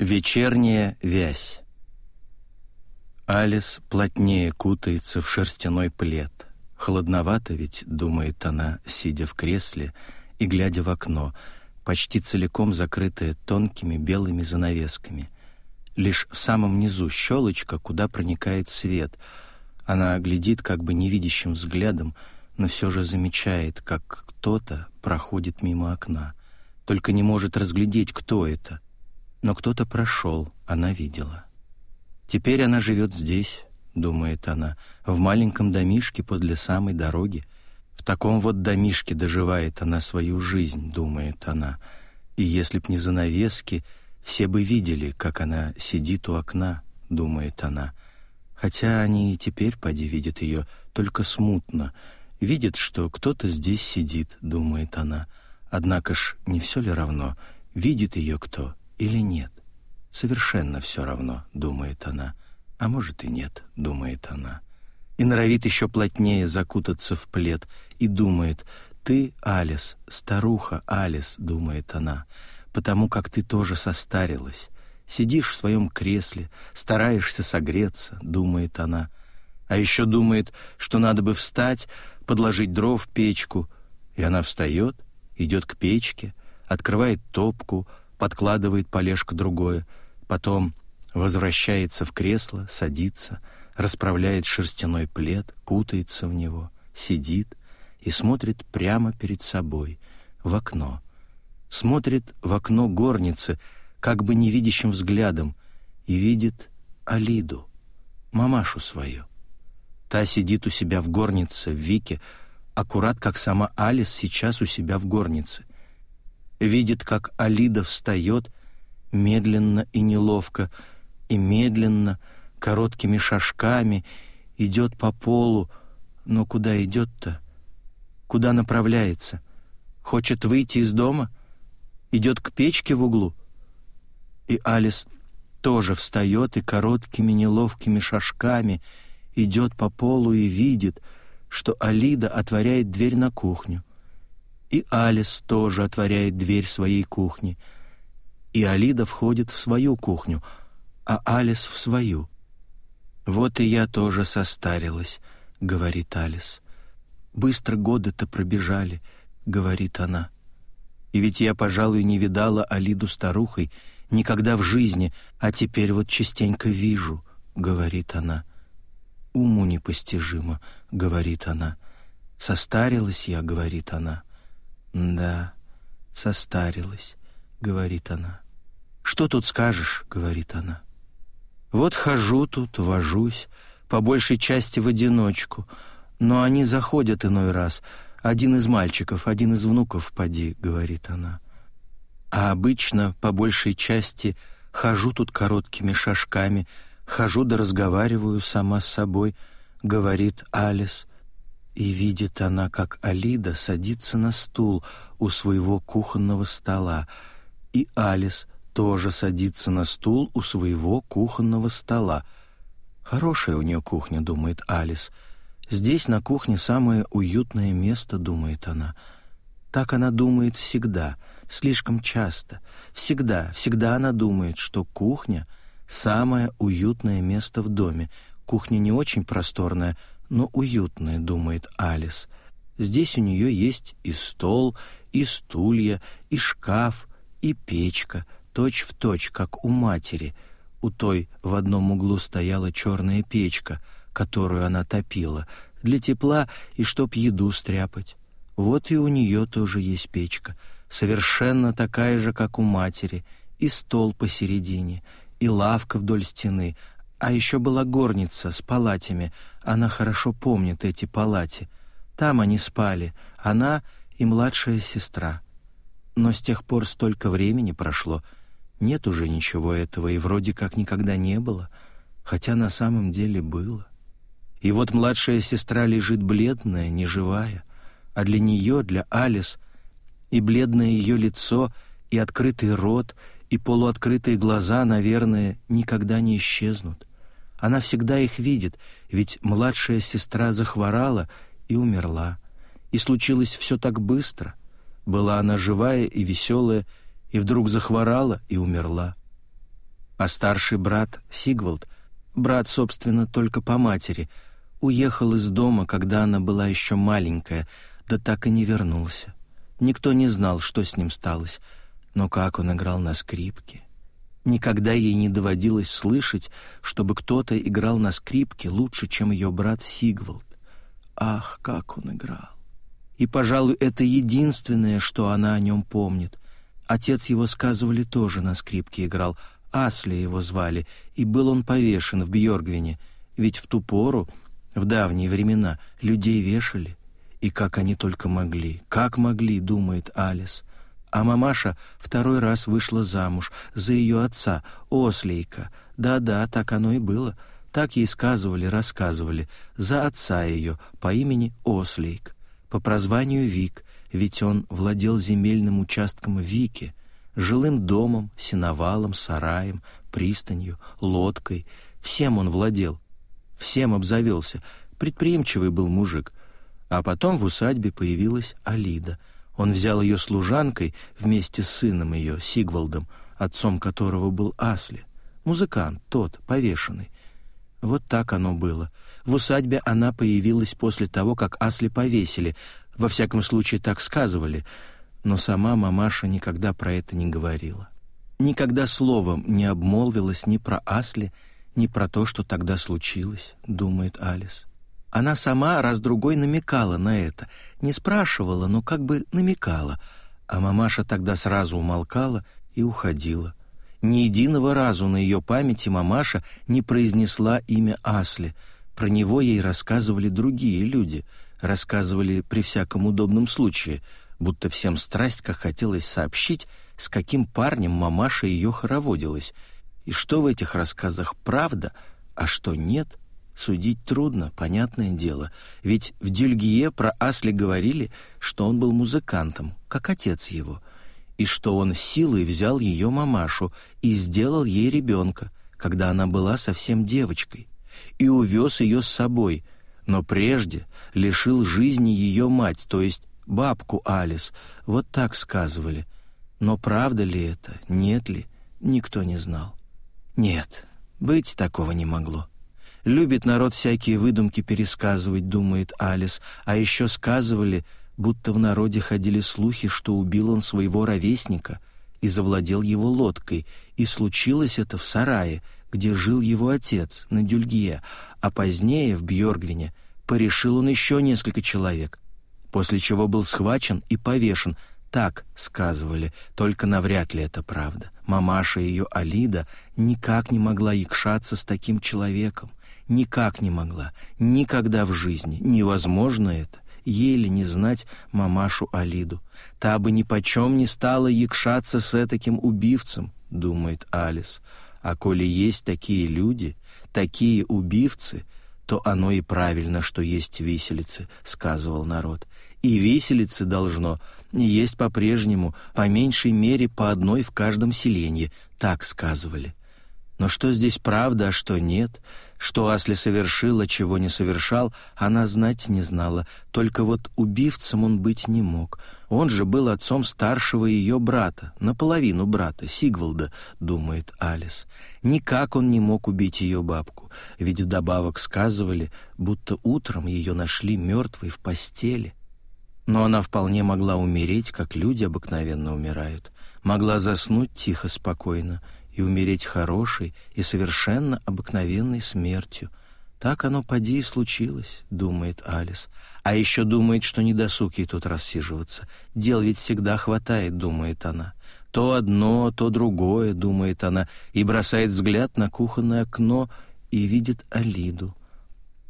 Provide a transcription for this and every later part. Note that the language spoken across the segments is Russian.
Вечерняя вязь. Алис плотнее кутается в шерстяной плед. Холодновато ведь, думает она, сидя в кресле и глядя в окно, почти целиком закрытое тонкими белыми занавесками. Лишь в самом низу щелочка, куда проникает свет. Она глядит как бы невидящим взглядом, но все же замечает, как кто-то проходит мимо окна. Только не может разглядеть, кто это — но кто-то прошел, она видела. Теперь она живет здесь, думает она, в маленьком домишке подле самой дороги. В таком вот домишке доживает она свою жизнь, думает она. И если б не занавески, все бы видели, как она сидит у окна, думает она. Хотя они и теперь, поди, видят ее, только смутно. Видят, что кто-то здесь сидит, думает она. Однако ж, не все ли равно, видит ее кто — или нет. Совершенно все равно, думает она. А может и нет, думает она. И норовит еще плотнее закутаться в плед и думает, «Ты, Алис, старуха Алис», — думает она, «потому как ты тоже состарилась. Сидишь в своем кресле, стараешься согреться», — думает она. А еще думает, что надо бы встать, подложить дров в печку. И она встает, идет к печке, открывает топку, подкладывает полежку другое, потом возвращается в кресло, садится, расправляет шерстяной плед, кутается в него, сидит и смотрит прямо перед собой, в окно. Смотрит в окно горницы, как бы невидящим взглядом, и видит Алиду, мамашу свою. Та сидит у себя в горнице, в Вике, аккурат как сама Алис сейчас у себя в горнице, видит, как Алида встает медленно и неловко, и медленно, короткими шажками, идет по полу, но куда идет-то? Куда направляется? Хочет выйти из дома? Идет к печке в углу? И Алис тоже встает и короткими неловкими шажками идет по полу и видит, что Алида отворяет дверь на кухню и Алис тоже отворяет дверь своей кухни. И Алида входит в свою кухню, а Алис в свою. «Вот и я тоже состарилась», — говорит Алис. «Быстро годы-то пробежали», — говорит она. «И ведь я, пожалуй, не видала Алиду старухой никогда в жизни, а теперь вот частенько вижу», — говорит она. «Уму непостижимо», — говорит она. «Состарилась я», — говорит она. «Да, состарилась», — говорит она. «Что тут скажешь?» — говорит она. «Вот хожу тут, вожусь, по большей части в одиночку, но они заходят иной раз. Один из мальчиков, один из внуков, поди», — говорит она. «А обычно, по большей части, хожу тут короткими шажками, хожу да разговариваю сама с собой», — говорит Алис и видит она, как Алида садится на стул у своего кухонного стола, и Алис тоже садится на стул у своего кухонного стола. «Хорошая у нее кухня», — думает Алис. «Здесь на кухне самое уютное место», — думает она. Так она думает всегда, слишком часто. Всегда, всегда она думает, что кухня — самое уютное место в доме. Кухня не очень просторная, но уютное, думает Алис. Здесь у нее есть и стол, и стулья, и шкаф, и печка, точь в точь, как у матери. У той в одном углу стояла черная печка, которую она топила, для тепла и чтоб еду стряпать. Вот и у нее тоже есть печка, совершенно такая же, как у матери, и стол посередине, и лавка вдоль стены, а еще была горница с палатями. Она хорошо помнит эти палати. Там они спали, она и младшая сестра. Но с тех пор столько времени прошло. Нет уже ничего этого, и вроде как никогда не было, хотя на самом деле было. И вот младшая сестра лежит бледная, неживая, а для нее, для Алис, и бледное ее лицо, и открытый рот, и полуоткрытые глаза, наверное, никогда не исчезнут. Она всегда их видит, ведь младшая сестра захворала и умерла. И случилось все так быстро. Была она живая и веселая, и вдруг захворала и умерла. А старший брат Сигвальд, брат, собственно, только по матери, уехал из дома, когда она была еще маленькая, да так и не вернулся. Никто не знал, что с ним сталось, но как он играл на скрипке. Никогда ей не доводилось слышать, чтобы кто-то играл на скрипке лучше, чем ее брат Сигвальд. Ах, как он играл! И, пожалуй, это единственное, что она о нем помнит. Отец его, сказывали, тоже на скрипке играл. Асли его звали, и был он повешен в Бьоргвине. Ведь в ту пору, в давние времена, людей вешали. И как они только могли, как могли, думает Алис — а мамаша второй раз вышла замуж за ее отца, Ослейка. Да-да, так оно и было. Так ей сказывали, рассказывали. За отца ее, по имени Ослейк. По прозванию Вик, ведь он владел земельным участком Вики, жилым домом, сеновалом, сараем, пристанью, лодкой. Всем он владел. Всем обзавелся. Предприимчивый был мужик. А потом в усадьбе появилась Алида — он взял ее служанкой вместе с сыном ее, Сигвалдом, отцом которого был Асли, музыкант тот, повешенный. Вот так оно было. В усадьбе она появилась после того, как Асли повесили. Во всяком случае, так сказывали. Но сама мамаша никогда про это не говорила. Никогда словом не обмолвилась ни про Асли, ни про то, что тогда случилось, думает Алис. Она сама раз другой намекала на это, не спрашивала, но как бы намекала, а мамаша тогда сразу умолкала и уходила. Ни единого разу на ее памяти мамаша не произнесла имя Асли. Про него ей рассказывали другие люди, рассказывали при всяком удобном случае, будто всем страсть как хотелось сообщить, с каким парнем мамаша ее хороводилась, и что в этих рассказах правда, а что нет, Судить трудно, понятное дело, ведь в Дюльгие про Асли говорили, что он был музыкантом, как отец его, и что он силой взял ее мамашу и сделал ей ребенка, когда она была совсем девочкой, и увез ее с собой, но прежде лишил жизни ее мать, то есть бабку Алис, вот так сказывали. Но правда ли это, нет ли, никто не знал. Нет, быть такого не могло. Любит народ всякие выдумки пересказывать, думает Алис, а еще сказывали, будто в народе ходили слухи, что убил он своего ровесника и завладел его лодкой, и случилось это в сарае, где жил его отец, на Дюльге, а позднее, в Бьоргвине, порешил он еще несколько человек, после чего был схвачен и повешен, так сказывали, только навряд ли это правда. Мамаша ее Алида никак не могла икшаться с таким человеком. Никак не могла. Никогда в жизни. Невозможно это. Еле не знать мамашу Алиду. Та бы ни почем не стала якшаться с этаким убивцем, думает Алис. А коли есть такие люди, такие убивцы, то оно и правильно, что есть виселицы, сказывал народ. И виселицы должно есть по-прежнему, по меньшей мере по одной в каждом селении, так сказывали. Но что здесь правда, а что нет, что Асли совершила, чего не совершал, она знать не знала, только вот убивцем он быть не мог. Он же был отцом старшего ее брата, наполовину брата, Сигвалда, думает Алис. Никак он не мог убить ее бабку, ведь добавок сказывали, будто утром ее нашли мертвой в постели. Но она вполне могла умереть, как люди обыкновенно умирают. Могла заснуть тихо, спокойно — и умереть хорошей и совершенно обыкновенной смертью. Так оно поди и случилось, думает Алис. А еще думает, что не досуг ей тут рассиживаться. Дел ведь всегда хватает, думает она. То одно, то другое, думает она, и бросает взгляд на кухонное окно и видит Алиду.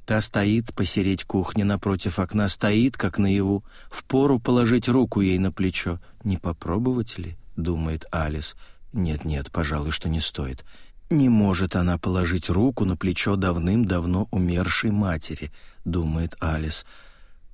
Та стоит посереть кухни напротив окна, стоит, как наяву, впору положить руку ей на плечо. «Не попробовать ли?» — думает Алис. Нет-нет, пожалуй, что не стоит. Не может она положить руку на плечо давным-давно умершей матери, думает Алис.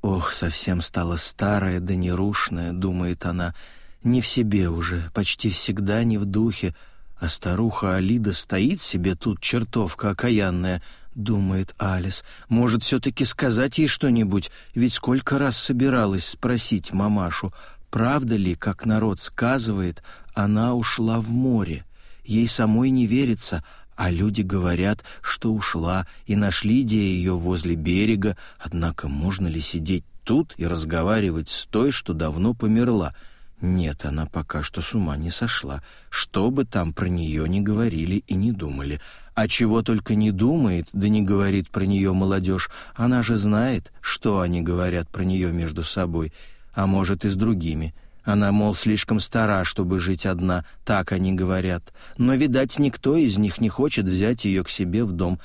Ох, совсем стала старая да нерушная, думает она. Не в себе уже, почти всегда не в духе. А старуха Алида стоит себе тут чертовка окаянная, думает Алис. Может, все-таки сказать ей что-нибудь, ведь сколько раз собиралась спросить мамашу, правда ли, как народ сказывает, она ушла в море. Ей самой не верится, а люди говорят, что ушла, и нашли где ее возле берега, однако можно ли сидеть тут и разговаривать с той, что давно померла? Нет, она пока что с ума не сошла, что бы там про нее не говорили и не думали. А чего только не думает, да не говорит про нее молодежь, она же знает, что они говорят про нее между собой, а может и с другими — она, мол, слишком стара, чтобы жить одна, так они говорят. Но, видать, никто из них не хочет взять ее к себе в дом.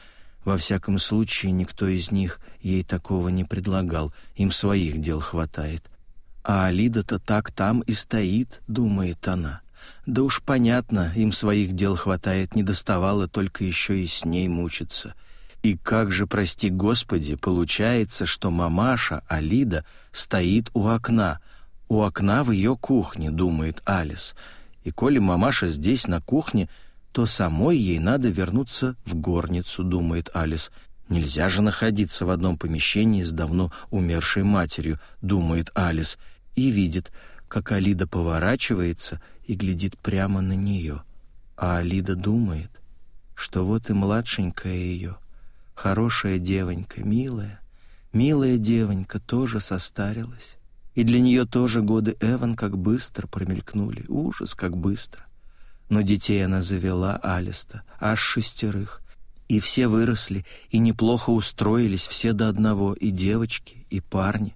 Во всяком случае, никто из них ей такого не предлагал, им своих дел хватает. А Алида-то так там и стоит, думает она. Да уж понятно, им своих дел хватает, не доставало только еще и с ней мучиться. И как же, прости господи, получается, что мамаша Алида стоит у окна — у окна в ее кухне, думает Алис. И коли мамаша здесь, на кухне, то самой ей надо вернуться в горницу, думает Алис. Нельзя же находиться в одном помещении с давно умершей матерью, думает Алис, и видит, как Алида поворачивается и глядит прямо на нее. А Алида думает, что вот и младшенькая ее, хорошая девонька, милая, милая девонька тоже состарилась и для нее тоже годы Эван как быстро промелькнули. Ужас, как быстро. Но детей она завела, Алиста, аж шестерых. И все выросли, и неплохо устроились, все до одного, и девочки, и парни.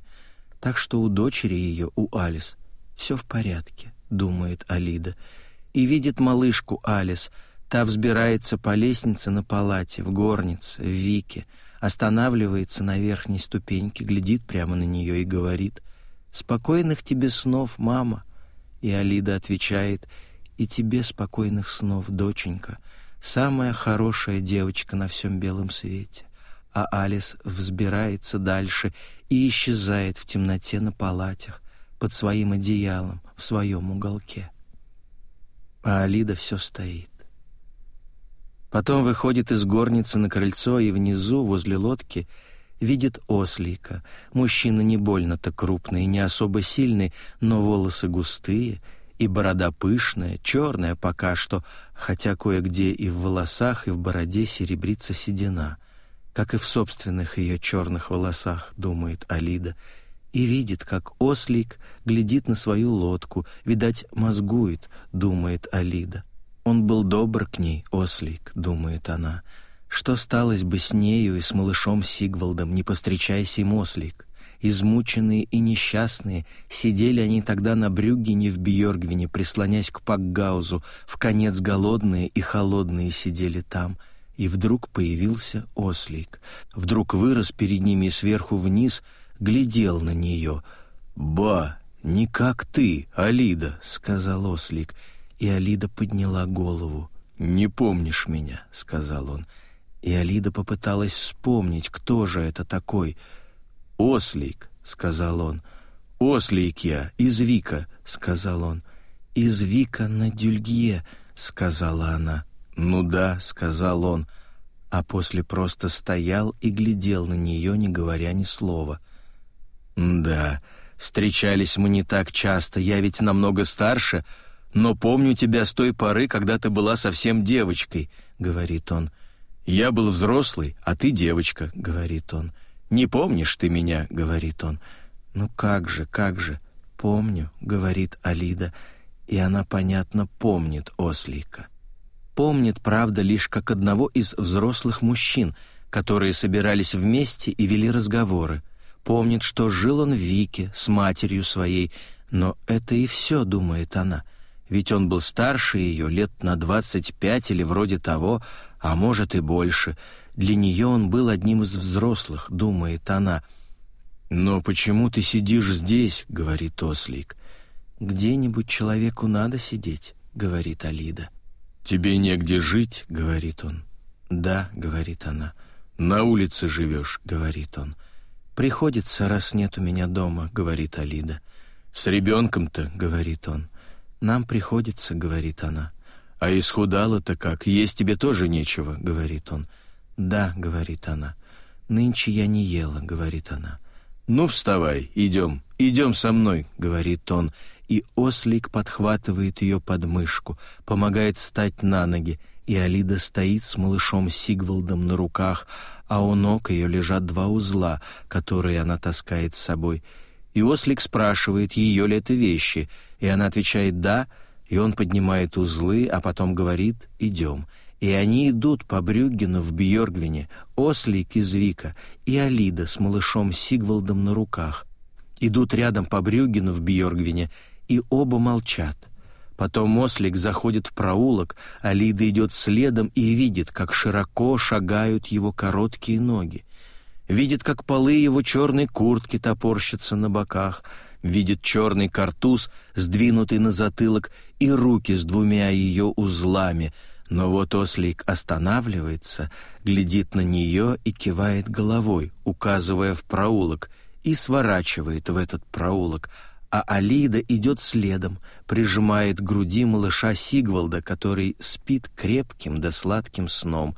Так что у дочери ее, у Алис, все в порядке, думает Алида. И видит малышку Алис. Та взбирается по лестнице на палате, в горнице, в Вике, останавливается на верхней ступеньке, глядит прямо на нее и говорит «Спокойных тебе снов, мама!» И Алида отвечает, «И тебе спокойных снов, доченька, самая хорошая девочка на всем белом свете». А Алис взбирается дальше и исчезает в темноте на палатях, под своим одеялом, в своем уголке. А Алида все стоит. Потом выходит из горницы на крыльцо, и внизу, возле лодки, — видит ослика. Мужчина не больно-то крупный, не особо сильный, но волосы густые и борода пышная, черная пока что, хотя кое-где и в волосах, и в бороде серебрится седина, как и в собственных ее черных волосах, думает Алида, и видит, как ослик глядит на свою лодку, видать, мозгует, думает Алида. Он был добр к ней, ослик, думает она, — что сталось бы с нею и с малышом Сигвалдом, не постречаясь и ослик? Измученные и несчастные, сидели они тогда на Брюгге в Бьоргвине, прислонясь к Пакгаузу, в конец голодные и холодные сидели там — и вдруг появился ослик. Вдруг вырос перед ними сверху вниз, глядел на нее. «Ба, не как ты, Алида», — сказал ослик. И Алида подняла голову. «Не помнишь меня», — сказал он и Алида попыталась вспомнить, кто же это такой. «Ослик», — сказал он. «Ослик я, из Вика», — сказал он. «Из Вика на Дюльге, — сказала она. «Ну да», — сказал он, а после просто стоял и глядел на нее, не говоря ни слова. «Да, встречались мы не так часто, я ведь намного старше, но помню тебя с той поры, когда ты была совсем девочкой», — говорит он. «Да». «Я был взрослый, а ты девочка», — говорит он. «Не помнишь ты меня», — говорит он. «Ну как же, как же, помню», — говорит Алида, и она, понятно, помнит Ослика. Помнит, правда, лишь как одного из взрослых мужчин, которые собирались вместе и вели разговоры. Помнит, что жил он в Вике с матерью своей, но это и все, думает она. Ведь он был старше ее лет на двадцать пять или вроде того, а может и больше. Для нее он был одним из взрослых, думает она. «Но почему ты сидишь здесь?» — говорит Ослик. «Где-нибудь человеку надо сидеть», — говорит Алида. «Тебе негде жить?» — говорит он. «Да», — говорит она. «На улице живешь?» — говорит он. «Приходится, раз нет у меня дома», — говорит Алида. «С ребенком-то?» — говорит он. «Нам приходится», — говорит она. А исхудала-то как, есть тебе тоже нечего, говорит он. Да, говорит она. Нынче я не ела, говорит она. Ну вставай, идем, идем со мной, говорит он. И ослик подхватывает ее под мышку, помогает встать на ноги, и Алида стоит с малышом Сигвальдом на руках, а у ног ее лежат два узла, которые она таскает с собой. И ослик спрашивает, ее ли это вещи, и она отвечает «да», и он поднимает узлы, а потом говорит «идем». И они идут по Брюггену в Бьоргвине, Ослик из Вика и Алида с малышом Сигвалдом на руках. Идут рядом по Брюггену в Бьоргвине, и оба молчат. Потом Ослик заходит в проулок, Алида идет следом и видит, как широко шагают его короткие ноги. Видит, как полы его черной куртки топорщатся на боках — видит черный картуз, сдвинутый на затылок, и руки с двумя ее узлами, но вот ослик останавливается, глядит на нее и кивает головой, указывая в проулок, и сворачивает в этот проулок, а Алида идет следом, прижимает к груди малыша Сигвалда, который спит крепким да сладким сном,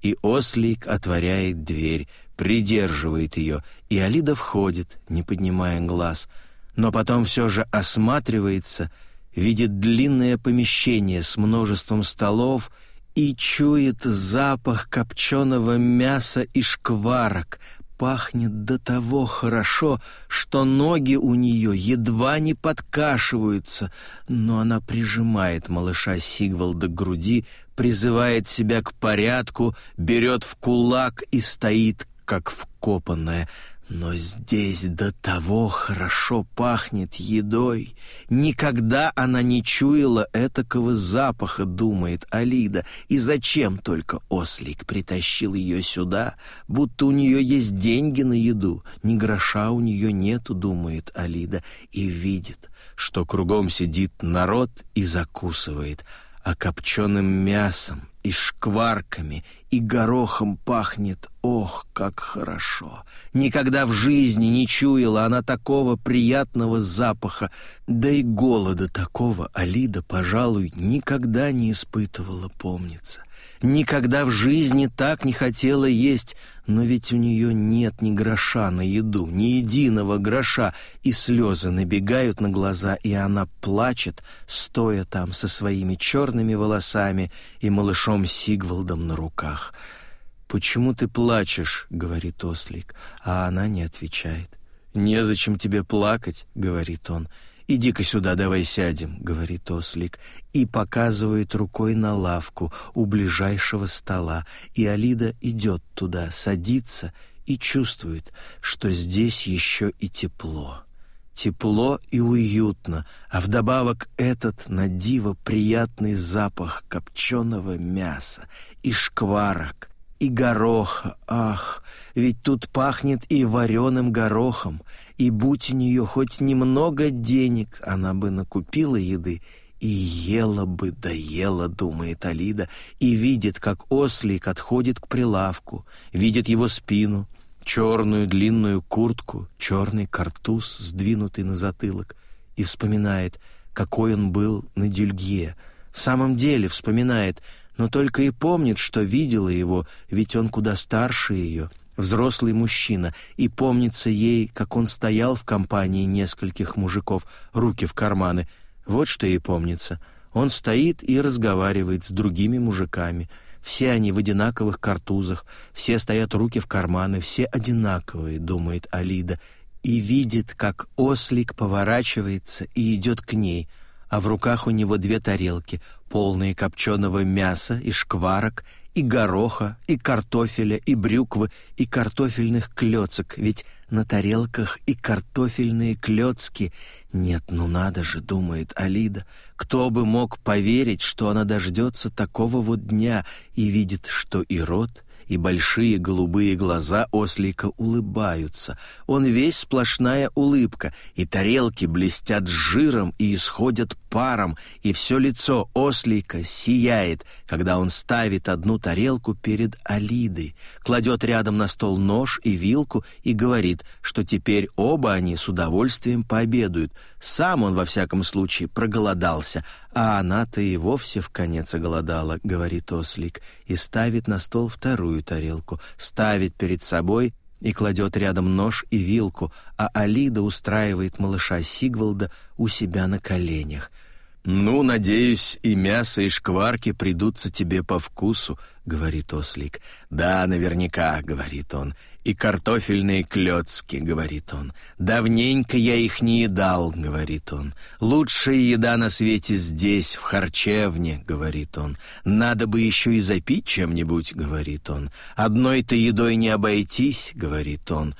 и ослик отворяет дверь, придерживает ее, и Алида входит, не поднимая глаз — но потом все же осматривается, видит длинное помещение с множеством столов и чует запах копченого мяса и шкварок, пахнет до того хорошо, что ноги у нее едва не подкашиваются, но она прижимает малыша Сигвалда до груди, призывает себя к порядку, берет в кулак и стоит, как вкопанная — но здесь до того хорошо пахнет едой. Никогда она не чуяла этакого запаха, думает Алида. И зачем только ослик притащил ее сюда, будто у нее есть деньги на еду. Ни гроша у нее нету, думает Алида, и видит, что кругом сидит народ и закусывает, а копченым мясом и шкварками, и горохом пахнет. Ох, как хорошо! Никогда в жизни не чуяла она такого приятного запаха, да и голода такого Алида, пожалуй, никогда не испытывала, помнится. Никогда в жизни так не хотела есть, но ведь у нее нет ни гроша на еду, ни единого гроша, и слезы набегают на глаза, и она плачет, стоя там со своими черными волосами и малышом Сигвалдом на руках. «Почему ты плачешь?» — говорит ослик, а она не отвечает. «Незачем тебе плакать», — говорит он, — «Иди-ка сюда, давай сядем», — говорит ослик, и показывает рукой на лавку у ближайшего стола, и Алида идет туда, садится и чувствует, что здесь еще и тепло. Тепло и уютно, а вдобавок этот на диво приятный запах копченого мяса и шкварок, и гороха, ах, ведь тут пахнет и вареным горохом, и будь у нее хоть немного денег, она бы накупила еды и ела бы, доела, да думает Алида, и видит, как ослик отходит к прилавку, видит его спину, черную длинную куртку, черный картуз, сдвинутый на затылок, и вспоминает, какой он был на дюльге. В самом деле вспоминает, но только и помнит, что видела его, ведь он куда старше ее — взрослый мужчина, и помнится ей, как он стоял в компании нескольких мужиков, руки в карманы. Вот что ей помнится. Он стоит и разговаривает с другими мужиками. Все они в одинаковых картузах, все стоят руки в карманы, все одинаковые, думает Алида, и видит, как ослик поворачивается и идет к ней, а в руках у него две тарелки, полные копченого мяса и шкварок — и гороха, и картофеля, и брюквы, и картофельных клёцок, ведь на тарелках и картофельные клёцки. Нет, ну надо же, думает Алида, кто бы мог поверить, что она дождется такого вот дня и видит, что и рот, и большие голубые глаза ослика улыбаются. Он весь сплошная улыбка, и тарелки блестят жиром и исходят паром, и все лицо ослика сияет, когда он ставит одну тарелку перед Алидой, кладет рядом на стол нож и вилку и говорит, что теперь оба они с удовольствием пообедают — сам он, во всяком случае, проголодался, а она-то и вовсе в конец оголодала, — говорит ослик, и ставит на стол вторую тарелку, ставит перед собой и кладет рядом нож и вилку, а Алида устраивает малыша Сигвалда у себя на коленях. «Ну, надеюсь, и мясо, и шкварки придутся тебе по вкусу», — говорит ослик. «Да, наверняка», — говорит он, и картофельные клёцки», — говорит он. «Давненько я их не едал», — говорит он. «Лучшая еда на свете здесь, в харчевне», — говорит он. «Надо бы еще и запить чем-нибудь», — говорит он. «Одной-то едой не обойтись», — говорит он.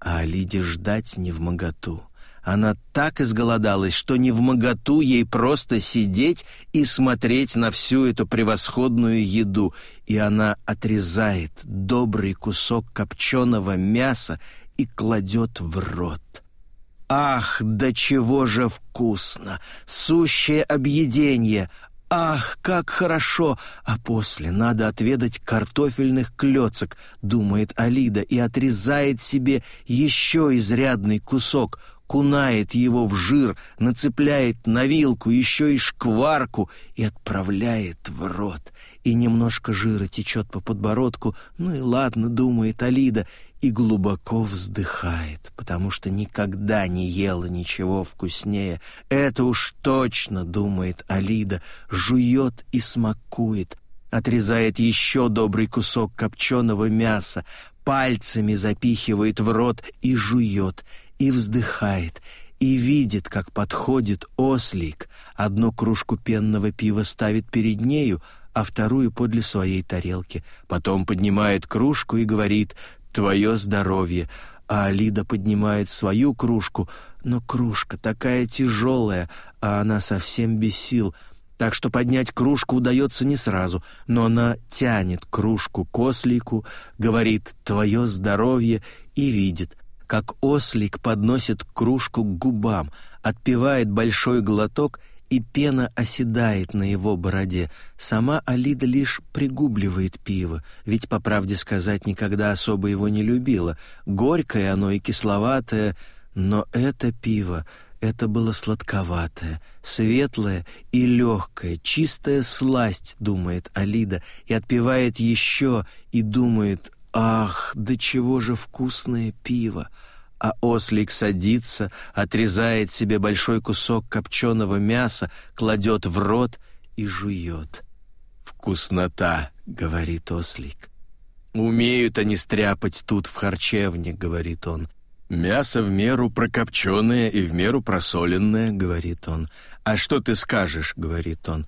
А Лиде ждать не в моготу. Она так изголодалась, что не в моготу ей просто сидеть и смотреть на всю эту превосходную еду, и она отрезает добрый кусок копченого мяса и кладет в рот. Ах, да чего же вкусно! Сущее объедение! Ах, как хорошо! А после надо отведать картофельных клёцок, думает Алида и отрезает себе еще изрядный кусок — окунает его в жир, нацепляет на вилку еще и шкварку и отправляет в рот. И немножко жира течет по подбородку, ну и ладно, думает Алида, и глубоко вздыхает, потому что никогда не ела ничего вкуснее. Это уж точно, думает Алида, жует и смакует, отрезает еще добрый кусок копченого мяса, пальцами запихивает в рот и жует, и вздыхает, и видит, как подходит ослик, одну кружку пенного пива ставит перед нею, а вторую подле своей тарелки. Потом поднимает кружку и говорит «Твое здоровье!» А Алида поднимает свою кружку, но кружка такая тяжелая, а она совсем без сил, так что поднять кружку удается не сразу, но она тянет кружку к ослику, говорит «Твое здоровье!» и видит, как ослик подносит кружку к губам, отпивает большой глоток, и пена оседает на его бороде. Сама Алида лишь пригубливает пиво, ведь, по правде сказать, никогда особо его не любила. Горькое оно и кисловатое, но это пиво, это было сладковатое, светлое и легкое, чистая сласть, думает Алида, и отпивает еще, и думает Ах, да чего же вкусное пиво! А ослик садится, отрезает себе большой кусок копченого мяса, кладет в рот и жует. «Вкуснота!» — говорит ослик. «Умеют они стряпать тут в харчевне», — говорит он. «Мясо в меру прокопченное и в меру просоленное», — говорит он. «А что ты скажешь?» — говорит он.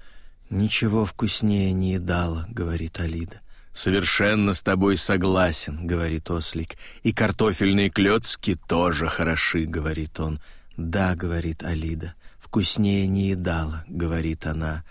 «Ничего вкуснее не едала», — говорит Алида. «Совершенно с тобой согласен», — говорит ослик. «И картофельные клёцки тоже хороши», — говорит он. «Да», — говорит Алида. «Вкуснее не едала», — говорит она.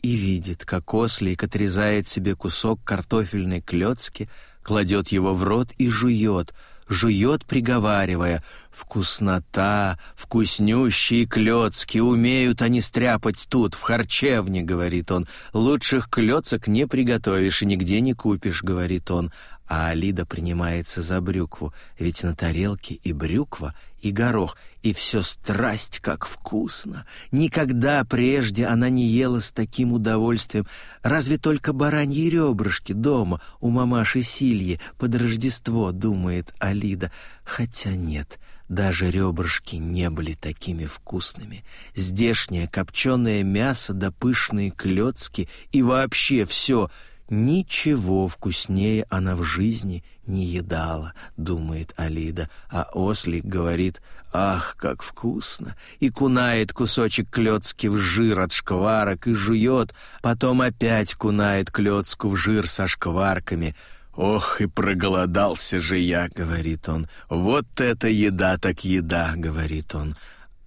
И видит, как ослик отрезает себе кусок картофельной клёцки, кладет его в рот и жует — жует, приговаривая «Вкуснота, вкуснющие клёцки, умеют они стряпать тут, в харчевне», — говорит он. «Лучших клёцок не приготовишь и нигде не купишь», — говорит он. А Алида принимается за брюкву, ведь на тарелке и брюква, и горох, и все страсть как вкусно. Никогда прежде она не ела с таким удовольствием, разве только бараньи ребрышки дома у мамаши Сильи под Рождество, думает Алида. Хотя нет, даже ребрышки не были такими вкусными. Здешнее копченое мясо да пышные клетки и вообще все — «Ничего вкуснее она в жизни не едала», — думает Алида, а ослик говорит «Ах, как вкусно!» и кунает кусочек клетки в жир от шкварок и жует, потом опять кунает клетку в жир со шкварками — «Ох, и проголодался же я», — говорит он. «Вот это еда так еда», — говорит он.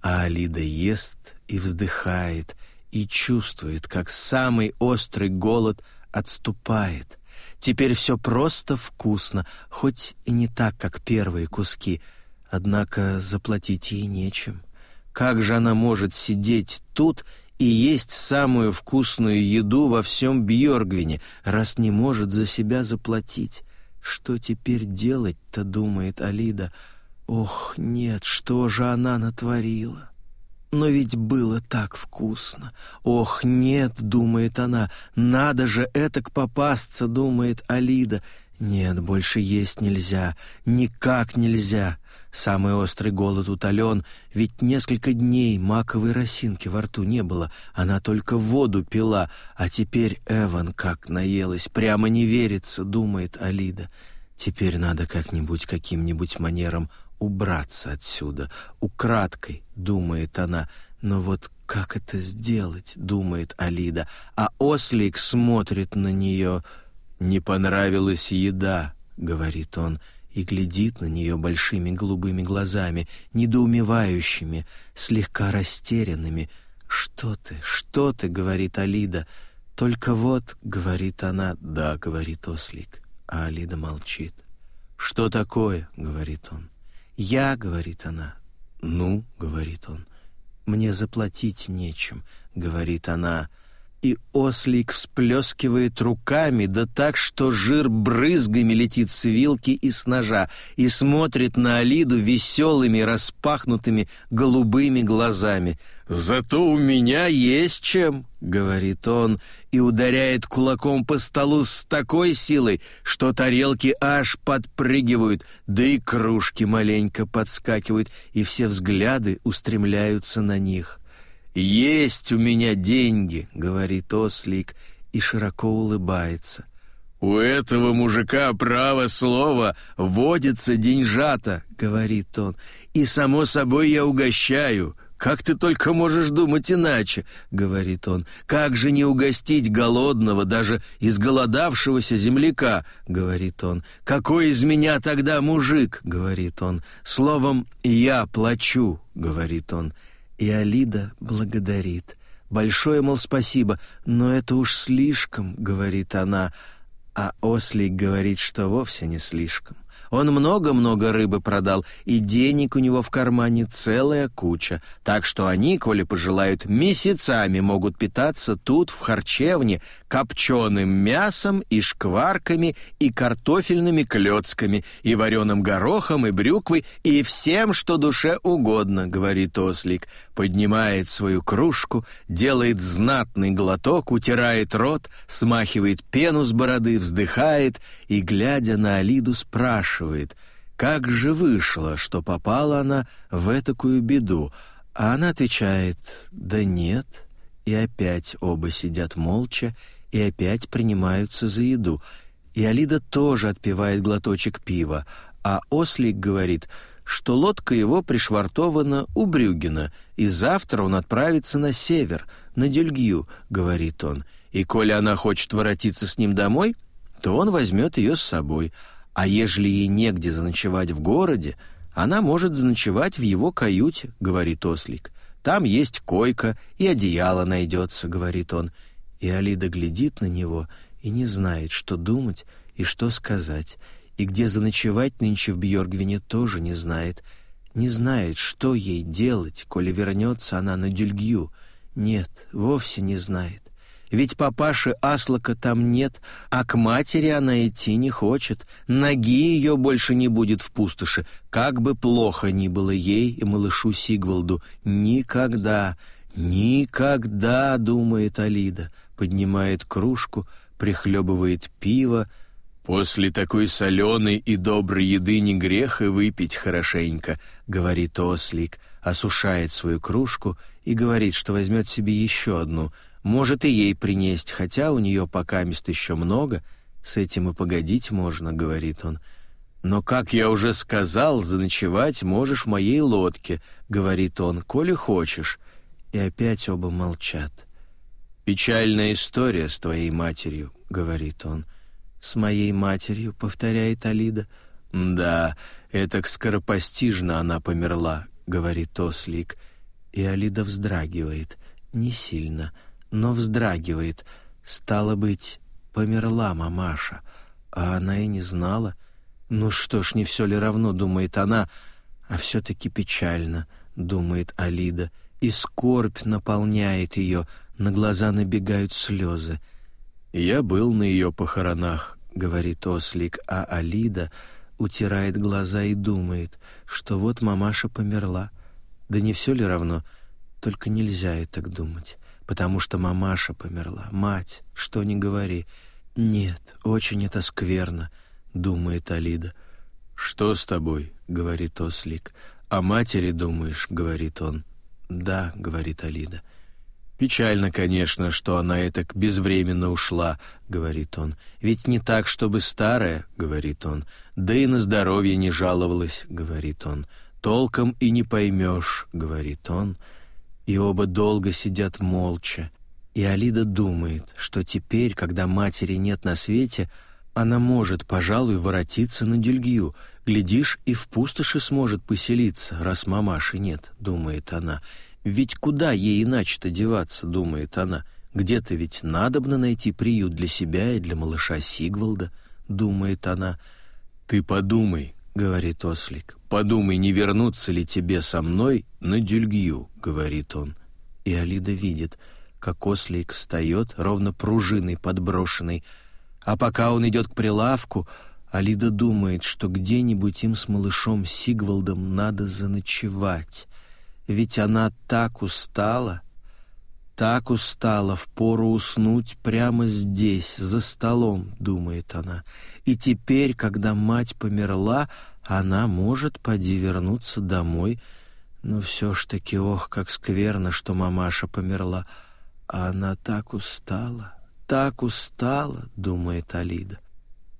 А Алида ест и вздыхает, и чувствует, как самый острый голод отступает. Теперь все просто вкусно, хоть и не так, как первые куски. Однако заплатить ей нечем. Как же она может сидеть тут и есть самую вкусную еду во всем Бьоргвине, раз не может за себя заплатить? Что теперь делать-то, думает Алида. Ох, нет, что же она натворила? Но ведь было так вкусно. Ох, нет, думает она, надо же это к попасться, думает Алида. Нет, больше есть нельзя, никак нельзя. Самый острый голод утолен, ведь несколько дней маковой росинки во рту не было, она только воду пила, а теперь Эван как наелась, прямо не верится, думает Алида. Теперь надо как-нибудь каким-нибудь манером убраться отсюда. Украдкой, думает она, но вот как это сделать, думает Алида, а ослик смотрит на нее. «Не понравилась еда», — говорит он, и глядит на нее большими голубыми глазами, недоумевающими, слегка растерянными. «Что ты, что ты?» — говорит Алида. «Только вот», — говорит она, — «да», — говорит ослик, а Алида молчит. «Что такое?» — говорит он. «Я», — говорит она. «Ну», — говорит он. «Мне заплатить нечем», — говорит она. И ослик всплескивает руками, да так, что жир брызгами летит с вилки и с ножа, и смотрит на Алиду веселыми, распахнутыми голубыми глазами — «Зато у меня есть чем», — говорит он и ударяет кулаком по столу с такой силой, что тарелки аж подпрыгивают, да и кружки маленько подскакивают, и все взгляды устремляются на них. «Есть у меня деньги», — говорит Ослик и широко улыбается. «У этого мужика право слово, водится деньжата», — говорит он, — «и само собой я угощаю». «Как ты только можешь думать иначе?» — говорит он. «Как же не угостить голодного, даже изголодавшегося земляка?» — говорит он. «Какой из меня тогда мужик?» — говорит он. «Словом, я плачу», — говорит он. И Алида благодарит. «Большое, мол, спасибо, но это уж слишком», — говорит она. А Ослик говорит, что вовсе не слишком. Он много-много рыбы продал, и денег у него в кармане целая куча, так что они, коли пожелают, месяцами могут питаться тут, в харчевне, копченым мясом и шкварками, и картофельными клетками, и вареным горохом, и брюквой, и всем, что душе угодно, — говорит ослик, поднимает свою кружку, делает знатный глоток, утирает рот, смахивает пену с бороды, вздыхает и, глядя на Алиду, спрашивает, как же вышло, что попала она в этакую беду, а она отвечает «да нет». И опять оба сидят молча и опять принимаются за еду. И Алида тоже отпивает глоточек пива, а Ослик говорит, что лодка его пришвартована у Брюгина, и завтра он отправится на север, на Дельгью, говорит он. И коли она хочет воротиться с ним домой, то он возьмет ее с собой, а ежели ей негде заночевать в городе, она может заночевать в его каюте, говорит Ослик. Там есть койка и одеяло найдется, говорит он. И Алида глядит на него и не знает, что думать и что сказать, и где заночевать нынче в Бьоргвине тоже не знает. Не знает, что ей делать, коли вернется она на Дюльгью. Нет, вовсе не знает. Ведь папаши Аслака там нет, а к матери она идти не хочет. Ноги ее больше не будет в пустоши, как бы плохо ни было ей и малышу Сигвалду. Никогда, никогда, думает Алида, поднимает кружку, прихлебывает пиво. «После такой соленой и доброй еды не грех и выпить хорошенько», — говорит Ослик, осушает свою кружку и говорит, что возьмет себе еще одну — может и ей принесть, хотя у нее пока мест еще много, с этим и погодить можно, говорит он. Но как я уже сказал, заночевать можешь в моей лодке, говорит он, коли хочешь. И опять оба молчат. Печальная история с твоей матерью, говорит он. С моей матерью, повторяет Алида. Да, это скоропостижно она померла, говорит Ослик. И Алида вздрагивает, не сильно но вздрагивает. Стало быть, померла мамаша, а она и не знала. Ну что ж, не все ли равно, думает она, а все-таки печально, думает Алида, и скорбь наполняет ее, на глаза набегают слезы. «Я был на ее похоронах», — говорит Ослик, а Алида утирает глаза и думает, что вот мамаша померла. Да не все ли равно? Только нельзя и так думать потому что мамаша померла. Мать, что ни говори. Нет, очень это скверно, думает Алида. Что с тобой? говорит Ослик. А матери думаешь, говорит он. Да, говорит Алида. Печально, конечно, что она это к безвременно ушла, говорит он. Ведь не так, чтобы старая, говорит он. Да и на здоровье не жаловалась, говорит он. Толком и не поймешь, говорит он и оба долго сидят молча. И Алида думает, что теперь, когда матери нет на свете, она может, пожалуй, воротиться на Дюльгию. Глядишь, и в пустоши сможет поселиться, раз мамаши нет, думает она. Ведь куда ей иначе-то деваться, думает она. Где-то ведь надобно найти приют для себя и для малыша Сигвалда, думает она. Ты подумай, — говорит ослик. «Подумай, не вернуться ли тебе со мной на Дюльгию? — говорит он. И Алида видит, как ослик встает, ровно пружиной подброшенной. А пока он идет к прилавку, Алида думает, что где-нибудь им с малышом Сигвалдом надо заночевать. Ведь она так устала, так устала, впору уснуть прямо здесь, за столом, думает она. И теперь, когда мать померла, она может поди вернуться домой. Но все ж таки, ох, как скверно, что мамаша померла. А она так устала, так устала, думает Алида.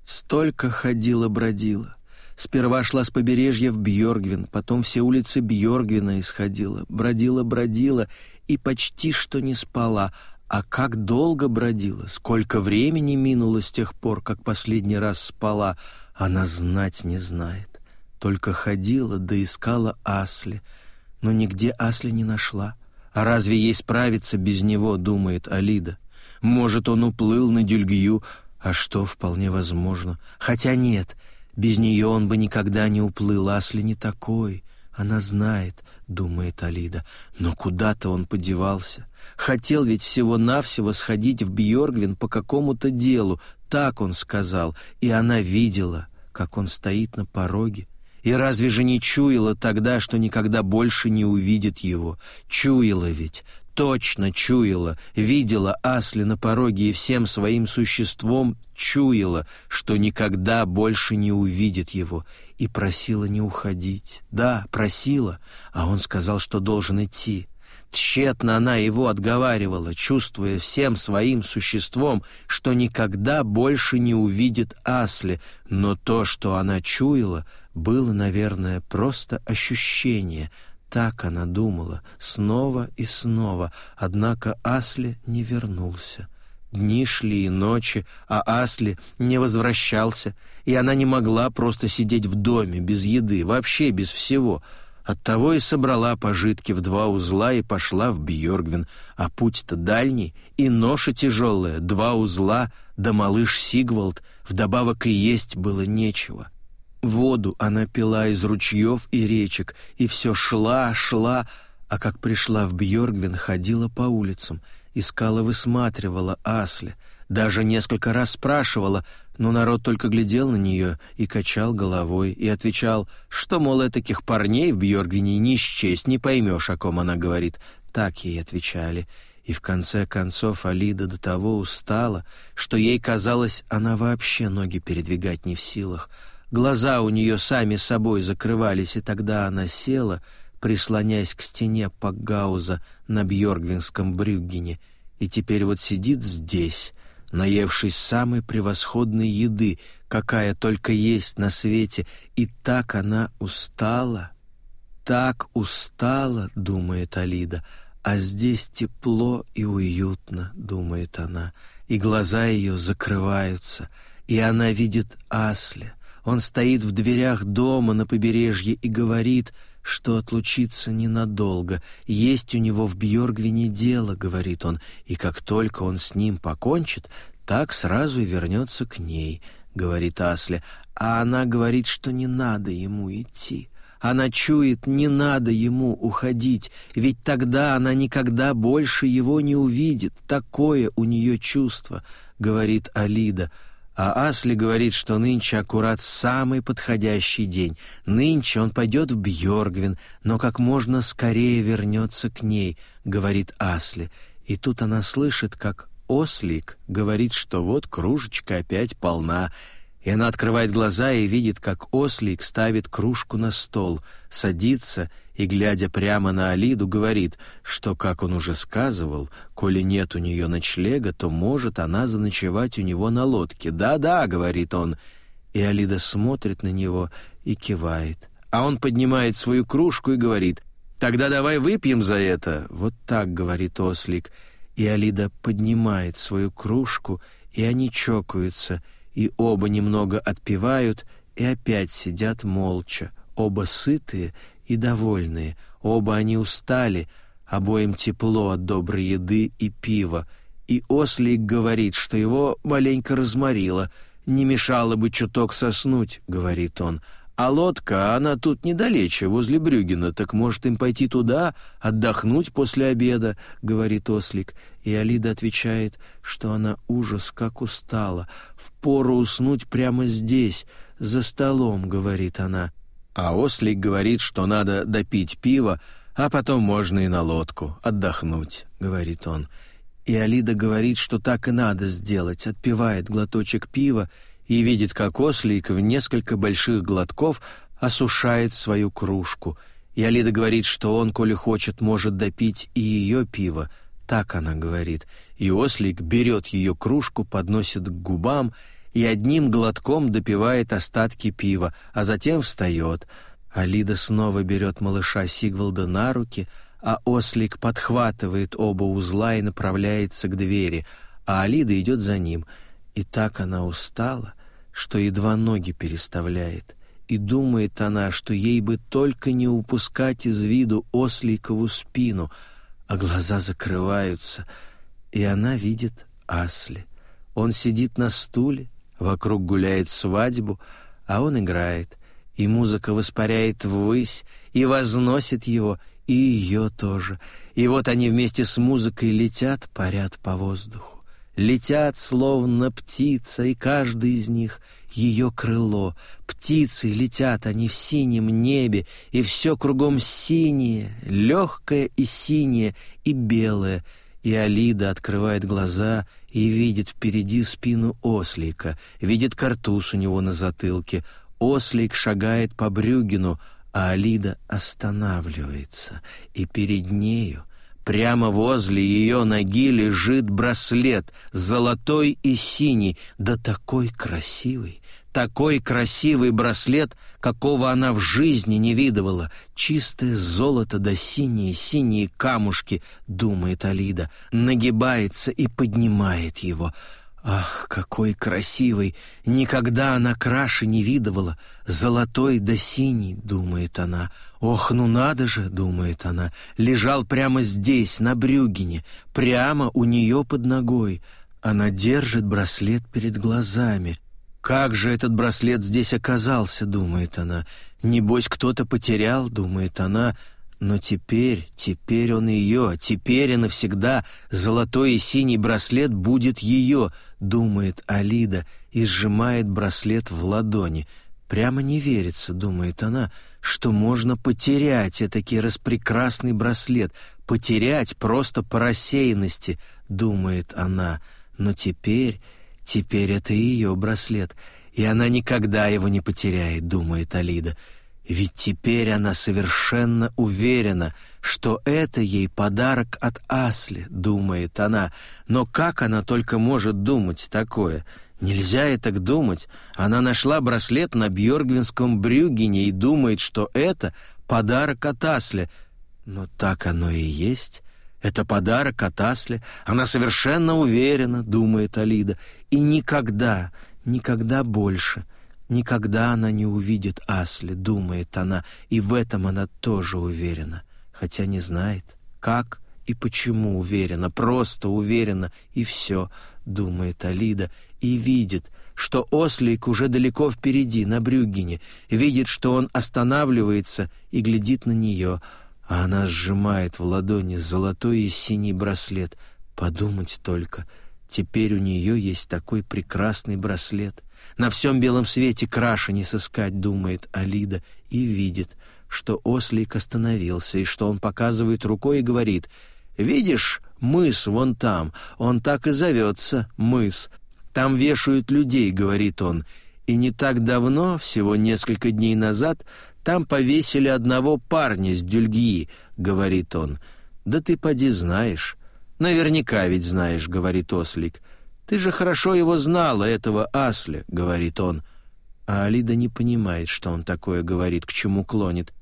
Столько ходила-бродила. Сперва шла с побережья в Бьоргвин, потом все улицы Бьоргвина исходила, бродила-бродила и почти что не спала, а как долго бродила, сколько времени минуло с тех пор, как последний раз спала, она знать не знает. Только ходила да искала Асли, но нигде Асли не нашла. А разве ей справиться без него, думает Алида? Может, он уплыл на Дюльгию, а что вполне возможно. Хотя нет, без нее он бы никогда не уплыл, Асли не такой, она знает — думает Алида. Но куда-то он подевался. Хотел ведь всего-навсего сходить в Бьоргвин по какому-то делу, так он сказал, и она видела, как он стоит на пороге. И разве же не чуяла тогда, что никогда больше не увидит его? Чуяла ведь, точно чуяла, видела Асли на пороге и всем своим существом чуяла, что никогда больше не увидит его, и просила не уходить. Да, просила, а он сказал, что должен идти. Тщетно она его отговаривала, чувствуя всем своим существом, что никогда больше не увидит Асли, но то, что она чуяла, было, наверное, просто ощущение — так она думала, снова и снова, однако Асли не вернулся. Дни шли и ночи, а Асли не возвращался, и она не могла просто сидеть в доме без еды, вообще без всего. Оттого и собрала пожитки в два узла и пошла в Бьёргвин. а путь-то дальний, и ноша тяжелая, два узла, да малыш Сигвальд. вдобавок и есть было нечего. Воду она пила из ручьёв и речек, и всё шла, шла, а как пришла в Бьёргвин, ходила по улицам, искала, высматривала Асли, даже несколько раз спрашивала, но народ только глядел на неё и качал головой, и отвечал, что, мол, э, таких парней в Бьёргвине ни счесть, не поймешь, о ком она говорит. Так ей отвечали. И в конце концов Алида до того устала, что ей казалось, она вообще ноги передвигать не в силах — Глаза у нее сами собой закрывались, и тогда она села, прислонясь к стене Пакгауза на Бьоргвинском Брюггене, и теперь вот сидит здесь, наевшись самой превосходной еды, какая только есть на свете, и так она устала. «Так устала», — думает Алида, — «а здесь тепло и уютно», — думает она, и глаза ее закрываются, и она видит Асли. Он стоит в дверях дома на побережье и говорит, что отлучится ненадолго. Есть у него в Бьоргвине дело, говорит он, и как только он с ним покончит, так сразу и вернется к ней, говорит Асле. А она говорит, что не надо ему идти. Она чует, не надо ему уходить, ведь тогда она никогда больше его не увидит. Такое у нее чувство, говорит Алида. А Асли говорит, что нынче аккурат самый подходящий день. Нынче он пойдет в Бьоргвин, но как можно скорее вернется к ней, говорит Асли. И тут она слышит, как Ослик говорит, что вот кружечка опять полна, и она открывает глаза и видит, как ослик ставит кружку на стол, садится и, глядя прямо на Алиду, говорит, что, как он уже сказывал, коли нет у нее ночлега, то может она заночевать у него на лодке. «Да-да», — говорит он, и Алида смотрит на него и кивает. А он поднимает свою кружку и говорит, «Тогда давай выпьем за это!» Вот так говорит ослик. И Алида поднимает свою кружку, и они чокаются — и оба немного отпивают и опять сидят молча, оба сытые и довольные, оба они устали, обоим тепло от доброй еды и пива, и ослик говорит, что его маленько разморило, не мешало бы чуток соснуть, говорит он, — а лодка, она тут недалече, возле Брюгина, так может им пойти туда, отдохнуть после обеда, — говорит Ослик. И Алида отвечает, что она ужас как устала, впору уснуть прямо здесь, за столом, — говорит она. А Ослик говорит, что надо допить пиво, а потом можно и на лодку, отдохнуть, — говорит он. И Алида говорит, что так и надо сделать, отпивает глоточек пива и видит, как ослик в несколько больших глотков осушает свою кружку. И Алида говорит, что он, коли хочет, может допить и ее пиво. Так она говорит. И ослик берет ее кружку, подносит к губам и одним глотком допивает остатки пива, а затем встает. Алида снова берет малыша Сигвалда на руки, а ослик подхватывает оба узла и направляется к двери, а Алида идет за ним — и так она устала, что едва ноги переставляет, и думает она, что ей бы только не упускать из виду осликову спину, а глаза закрываются, и она видит Асли. Он сидит на стуле, вокруг гуляет свадьбу, а он играет, и музыка воспаряет ввысь и возносит его, и ее тоже. И вот они вместе с музыкой летят, парят по воздуху летят словно птица, и каждый из них — ее крыло. Птицы летят они в синем небе, и все кругом синее, легкое и синее, и белое. И Алида открывает глаза и видит впереди спину ослика, видит картуз у него на затылке. Ослик шагает по брюгину, а Алида останавливается, и перед нею Прямо возле ее ноги лежит браслет, золотой и синий, да такой красивый, такой красивый браслет, какого она в жизни не видывала. Чистое золото да синие-синие камушки, думает Алида, нагибается и поднимает его — Ах, какой красивый! Никогда она краше не видывала. Золотой да синий, думает она. Ох, ну надо же, думает она. Лежал прямо здесь, на Брюгине, прямо у нее под ногой. Она держит браслет перед глазами. Как же этот браслет здесь оказался, думает она. Небось, кто-то потерял, думает она, но теперь, теперь он ее, теперь и навсегда золотой и синий браслет будет ее, думает Алида и сжимает браслет в ладони. Прямо не верится, думает она, что можно потерять этакий распрекрасный браслет, потерять просто по рассеянности, думает она. Но теперь, теперь это ее браслет, и она никогда его не потеряет, думает Алида. Ведь теперь она совершенно уверена, что это ей подарок от Асли, думает она. Но как она только может думать такое? Нельзя и так думать. Она нашла браслет на Бьоргвинском брюгине и думает, что это подарок от Асли. Но так оно и есть. Это подарок от Асли. Она совершенно уверена, думает Алида, и никогда, никогда больше — Никогда она не увидит Асли, думает она, и в этом она тоже уверена, хотя не знает, как и почему уверена, просто уверена, и все, думает Алида, и видит, что Ослик уже далеко впереди, на Брюггене, видит, что он останавливается и глядит на нее, а она сжимает в ладони золотой и синий браслет. Подумать только, теперь у нее есть такой прекрасный браслет. На всем белом свете краше не сыскать, думает Алида, и видит, что ослик остановился, и что он показывает рукой и говорит «Видишь, мыс вон там, он так и зовется, мыс. Там вешают людей», — говорит он, и не так давно, всего несколько дней назад, там повесили одного парня с дюльги, говорит он. Да ты поди знаешь. Наверняка ведь знаешь, говорит ослик. «Ты же хорошо его знала, этого Асля», — говорит он. А Алида не понимает, что он такое говорит, к чему клонит.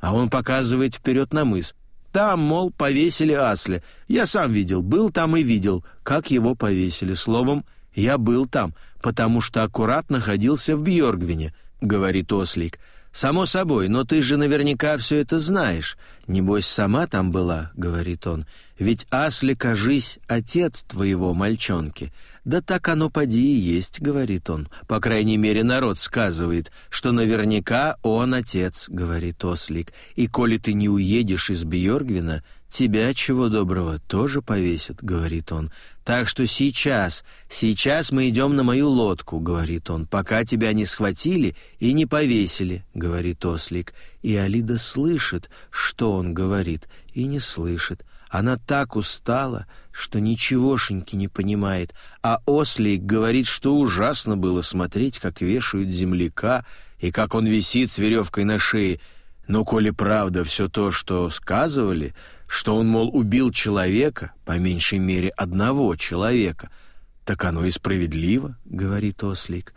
А он показывает вперед на мыс. «Там, мол, повесили Асля. Я сам видел, был там и видел, как его повесили. Словом, я был там, потому что аккуратно находился в Бьоргвине», — говорит Ослик. «Ослик». «Само собой, но ты же наверняка все это знаешь. Небось, сама там была», — говорит он. «Ведь Асли, кажись, отец твоего мальчонки». «Да так оно поди и есть», — говорит он. «По крайней мере, народ сказывает, что наверняка он отец», — говорит Ослик. «И коли ты не уедешь из Бьоргвина, тебя чего доброго тоже повесят», — говорит он. «Так что сейчас, сейчас мы идем на мою лодку», — говорит он, «пока тебя не схватили и не повесили», — говорит ослик. И Алида слышит, что он говорит, и не слышит. Она так устала, что ничегошеньки не понимает, а ослик говорит, что ужасно было смотреть, как вешают земляка и как он висит с веревкой на шее. Но коли правда все то, что сказывали, — что он, мол, убил человека, по меньшей мере одного человека. Так оно и справедливо, говорит Ослик.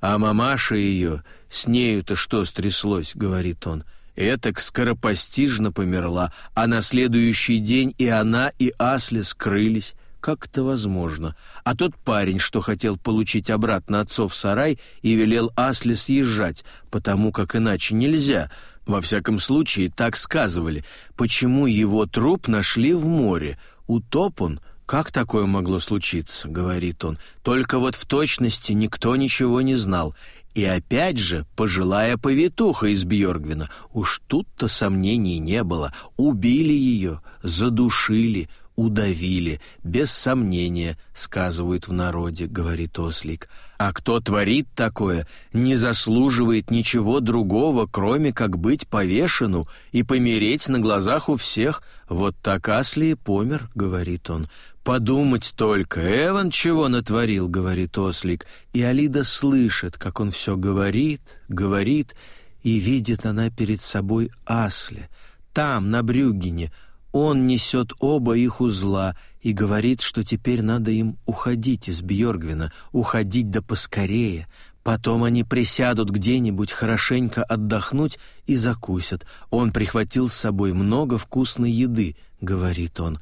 А мамаша ее, с нею-то что стряслось, говорит он. Этак скоропостижно померла, а на следующий день и она, и Асли скрылись. Как это возможно? А тот парень, что хотел получить обратно отцов сарай и велел Асли съезжать, потому как иначе нельзя — во всяком случае, так сказывали, почему его труп нашли в море. Утоп он. Как такое могло случиться, говорит он. Только вот в точности никто ничего не знал. И опять же, пожилая повитуха из Бьоргвина. Уж тут-то сомнений не было. Убили ее, задушили, удавили. Без сомнения, сказывают в народе, говорит Ослик. — а кто творит такое, не заслуживает ничего другого, кроме как быть повешену и помереть на глазах у всех. Вот так Асли и помер, — говорит он. «Подумать только, Эван чего натворил», — говорит Ослик. И Алида слышит, как он все говорит, говорит, и видит она перед собой Асли. Там, на Брюгине, — он несет оба их узла и говорит, что теперь надо им уходить из Бьёргвина, уходить да поскорее. Потом они присядут где-нибудь хорошенько отдохнуть и закусят. Он прихватил с собой много вкусной еды, говорит он,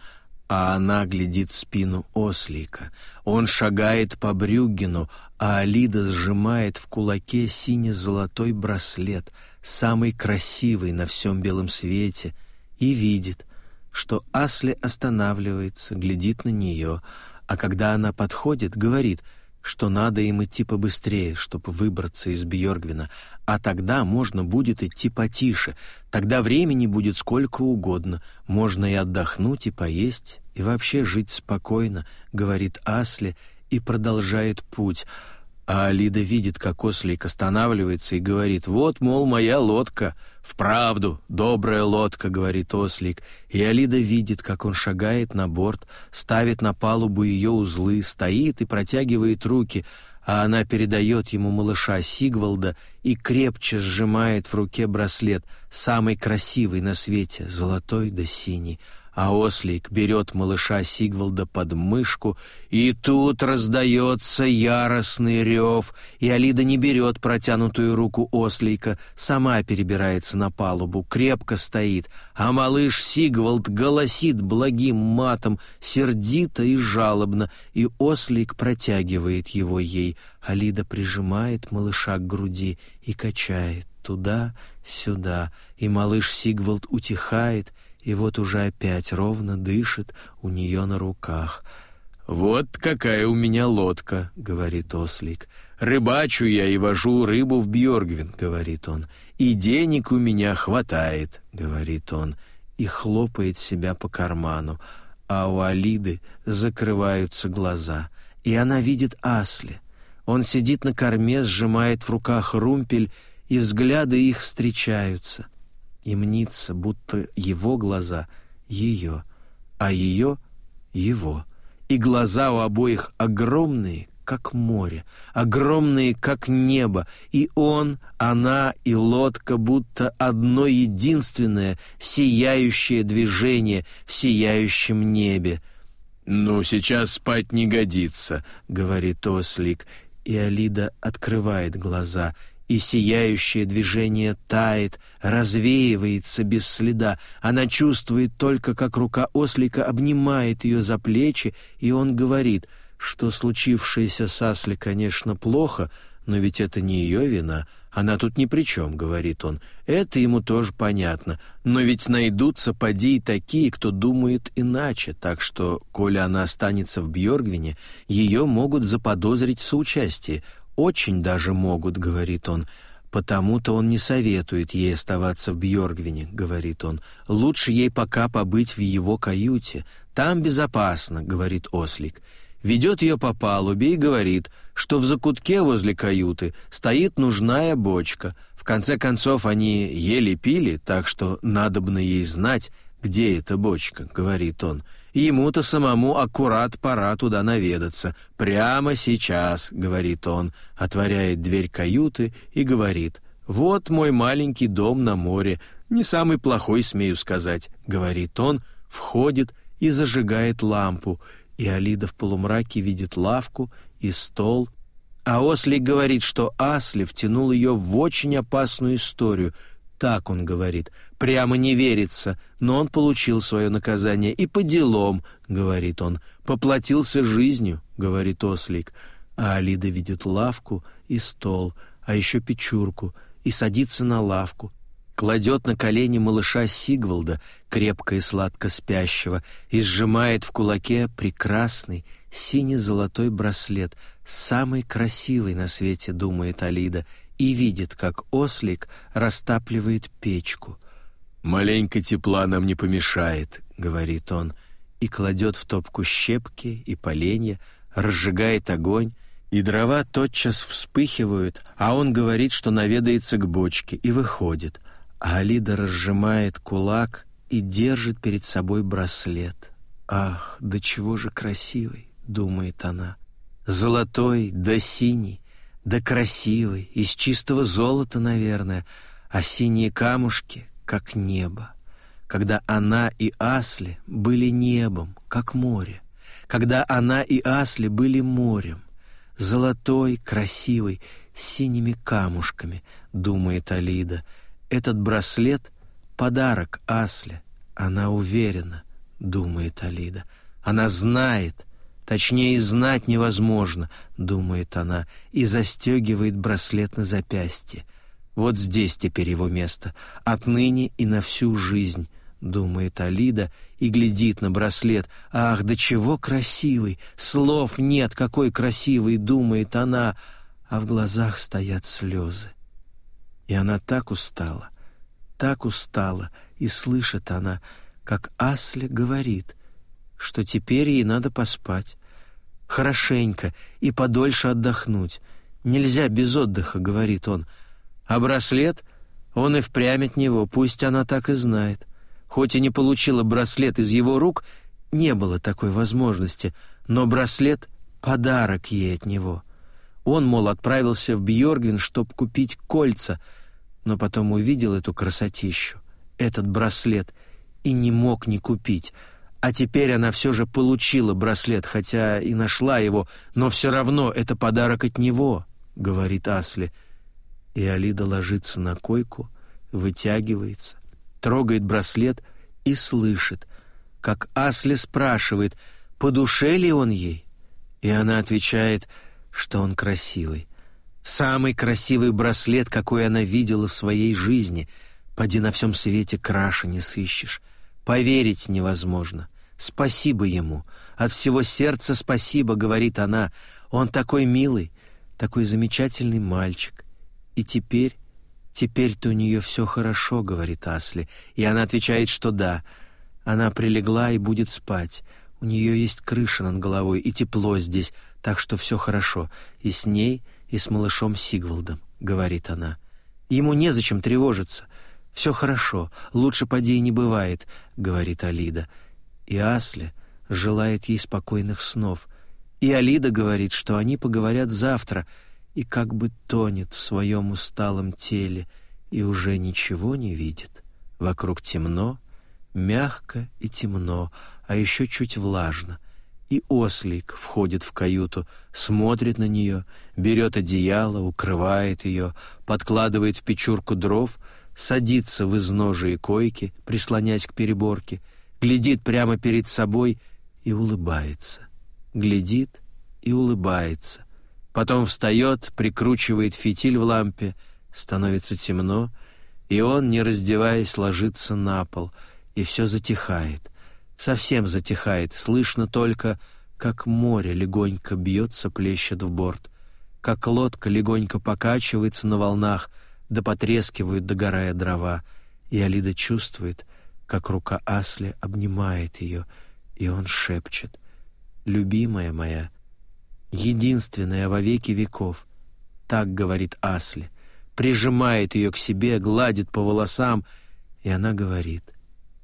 а она глядит в спину ослика. Он шагает по Брюггину, а Алида сжимает в кулаке сине-золотой браслет, самый красивый на всем белом свете, и видит — что Асли останавливается, глядит на нее, а когда она подходит, говорит, что надо им идти побыстрее, чтобы выбраться из Бьоргвина, а тогда можно будет идти потише, тогда времени будет сколько угодно, можно и отдохнуть, и поесть, и вообще жить спокойно, говорит Асли и продолжает путь. А Алида видит, как Ослик останавливается и говорит, «Вот, мол, моя лодка», «Вправду, добрая лодка», — говорит ослик, и Алида видит, как он шагает на борт, ставит на палубу ее узлы, стоит и протягивает руки, а она передает ему малыша Сигвалда и крепче сжимает в руке браслет, самый красивый на свете, золотой да синий, а ослик берет малыша Сигвалда под мышку, и тут раздается яростный рев, и Алида не берет протянутую руку ослика, сама перебирается на палубу, крепко стоит, а малыш Сигвалд голосит благим матом, сердито и жалобно, и ослик протягивает его ей. Алида прижимает малыша к груди и качает туда-сюда, и малыш Сигвалд утихает — и вот уже опять ровно дышит у нее на руках. «Вот какая у меня лодка», — говорит Ослик. «Рыбачу я и вожу рыбу в Бьоргвин», — говорит он. «И денег у меня хватает», — говорит он, и хлопает себя по карману. А у Алиды закрываются глаза, и она видит Асли. Он сидит на корме, сжимает в руках румпель, и взгляды их встречаются и мнится, будто его глаза — ее, а ее — его. И глаза у обоих огромные, как море, огромные, как небо, и он, она и лодка будто одно единственное сияющее движение в сияющем небе. «Ну, сейчас спать не годится», — говорит Ослик, и Алида открывает глаза — и сияющее движение тает, развеивается без следа. Она чувствует только, как рука ослика обнимает ее за плечи, и он говорит, что случившееся с Асли, конечно, плохо, но ведь это не ее вина. Она тут ни при чем, говорит он. Это ему тоже понятно. Но ведь найдутся поди и такие, кто думает иначе, так что, коли она останется в Бьоргвине, ее могут заподозрить в соучастии очень даже могут, говорит он. Потому-то он не советует ей оставаться в Бьоргвине, говорит он. Лучше ей пока побыть в его каюте. Там безопасно, говорит Ослик. Ведет ее по палубе и говорит, что в закутке возле каюты стоит нужная бочка. В конце концов они еле пили, так что надобно ей знать, где эта бочка, говорит он. Ему-то самому аккурат пора туда наведаться. Прямо сейчас, — говорит он, отворяет дверь каюты и говорит. «Вот мой маленький дом на море. Не самый плохой, смею сказать», — говорит он, входит и зажигает лампу. И Алида в полумраке видит лавку и стол. А Ослик говорит, что Асли втянул ее в очень опасную историю — так он говорит. Прямо не верится, но он получил свое наказание. И по делам, говорит он. Поплатился жизнью, говорит Ослик. А Алида видит лавку и стол, а еще печурку, и садится на лавку. Кладет на колени малыша Сигвалда, крепко и сладко спящего, и сжимает в кулаке прекрасный сине-золотой браслет, самый красивый на свете, думает Алида — и видит, как ослик растапливает печку. «Маленько тепла нам не помешает», — говорит он, и кладет в топку щепки и поленья, разжигает огонь, и дрова тотчас вспыхивают, а он говорит, что наведается к бочке, и выходит. А Алида разжимает кулак и держит перед собой браслет. «Ах, до да чего же красивый!» — думает она. «Золотой да синий!» Да красивый, из чистого золота, наверное, а синие камушки, как небо. Когда она и Асли были небом, как море. Когда она и Асли были морем. Золотой, красивый, с синими камушками, думает Алида. Этот браслет — подарок Асли, Она уверена, думает Алида. Она знает — Точнее, знать невозможно, думает она и застегивает браслет на запястье. Вот здесь теперь его место, отныне и на всю жизнь, думает Алида и глядит на браслет. Ах, до да чего красивый! Слов нет, какой красивый, думает она, а в глазах стоят слезы. И она так устала, так устала, и слышит она, как Асли говорит — что теперь ей надо поспать. Хорошенько и подольше отдохнуть. Нельзя без отдыха, говорит он. А браслет? Он и впрямь от него, пусть она так и знает. Хоть и не получила браслет из его рук, не было такой возможности, но браслет — подарок ей от него. Он, мол, отправился в Бьоргвин, чтоб купить кольца, но потом увидел эту красотищу, этот браслет, и не мог не купить — а теперь она все же получила браслет, хотя и нашла его, но все равно это подарок от него, говорит Асли. И Алида ложится на койку, вытягивается, трогает браслет и слышит, как Асли спрашивает, по душе ли он ей. И она отвечает, что он красивый. Самый красивый браслет, какой она видела в своей жизни. Поди на всем свете краше не сыщешь. Поверить невозможно. Спасибо ему, от всего сердца спасибо, говорит она. Он такой милый, такой замечательный мальчик. И теперь, теперь-то у нее все хорошо, говорит Асли. И она отвечает, что да. Она прилегла и будет спать. У нее есть крыша над головой и тепло здесь, так что все хорошо. И с ней, и с малышом Сигвалдом, говорит она. Ему не зачем тревожиться. Все хорошо, лучше поди и не бывает, говорит Алида. — и Асли желает ей спокойных снов, и Алида говорит, что они поговорят завтра, и как бы тонет в своем усталом теле и уже ничего не видит. Вокруг темно, мягко и темно, а еще чуть влажно. И ослик входит в каюту, смотрит на нее, берет одеяло, укрывает ее, подкладывает в печурку дров, садится в изножие койки, прислонясь к переборке — глядит прямо перед собой и улыбается. Глядит и улыбается. Потом встает, прикручивает фитиль в лампе, становится темно, и он, не раздеваясь, ложится на пол, и все затихает. Совсем затихает, слышно только, как море легонько бьется, плещет в борт, как лодка легонько покачивается на волнах, да потрескивают, догорая дрова, и Алида чувствует — как рука Асли обнимает ее, и он шепчет «Любимая моя, единственная во веки веков», так говорит Асли, прижимает ее к себе, гладит по волосам, и она говорит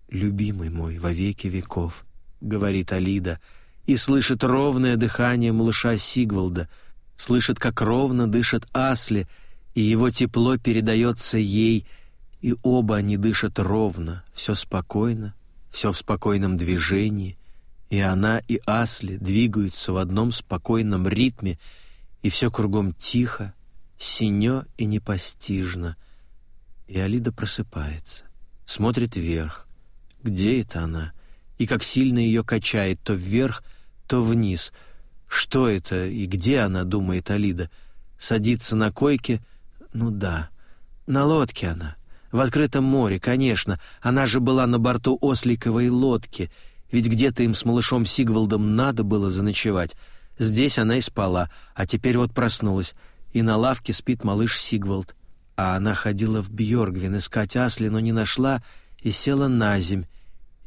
«Любимый мой во веки веков», говорит Алида, и слышит ровное дыхание малыша Сигвалда, слышит, как ровно дышит Асли, и его тепло передается ей — и оба они дышат ровно, все спокойно, все в спокойном движении, и она и Асли двигаются в одном спокойном ритме, и все кругом тихо, синё и непостижно. И Алида просыпается, смотрит вверх. Где это она? И как сильно ее качает то вверх, то вниз. Что это и где она, думает Алида. Садится на койке? Ну да, на лодке она. В открытом море, конечно, она же была на борту осликовой лодки, ведь где-то им с малышом Сигвалдом надо было заночевать. Здесь она и спала, а теперь вот проснулась, и на лавке спит малыш Сигвалд. А она ходила в Бьоргвин искать Асли, но не нашла и села на земь.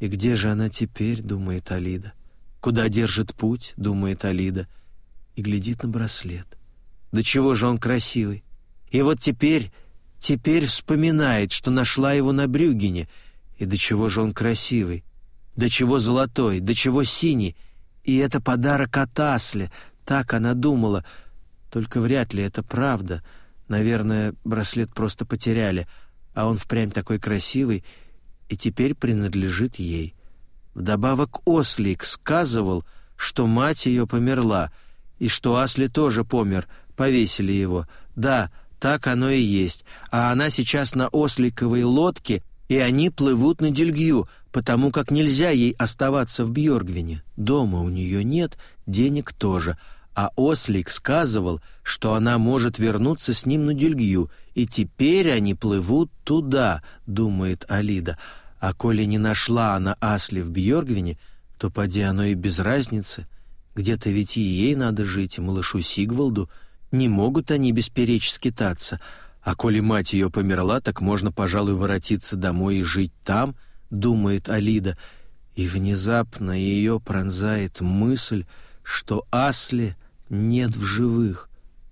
«И где же она теперь?» — думает Алида. «Куда держит путь?» — думает Алида. И глядит на браслет. «Да чего же он красивый!» И вот теперь Теперь вспоминает, что нашла его на Брюгине, и до чего же он красивый, до чего золотой, до чего синий. И это подарок от Асли, так она думала. Только вряд ли это правда. Наверное, браслет просто потеряли, а он впрямь такой красивый и теперь принадлежит ей. Вдобавок Ослик сказывал, что мать ее померла, и что Асли тоже помер, повесили его. Да, так оно и есть. А она сейчас на осликовой лодке, и они плывут на Дельгью, потому как нельзя ей оставаться в Бьоргвине. Дома у нее нет, денег тоже. А ослик сказывал, что она может вернуться с ним на Дельгью, и теперь они плывут туда, думает Алида. А коли не нашла она Асли в Бьоргвине, то поди оно и без разницы. Где-то ведь и ей надо жить, и малышу Сигвальду. — не могут они бесперечь скитаться, а коли мать ее померла, так можно, пожалуй, воротиться домой и жить там, думает Алида, и внезапно ее пронзает мысль, что Асли нет в живых,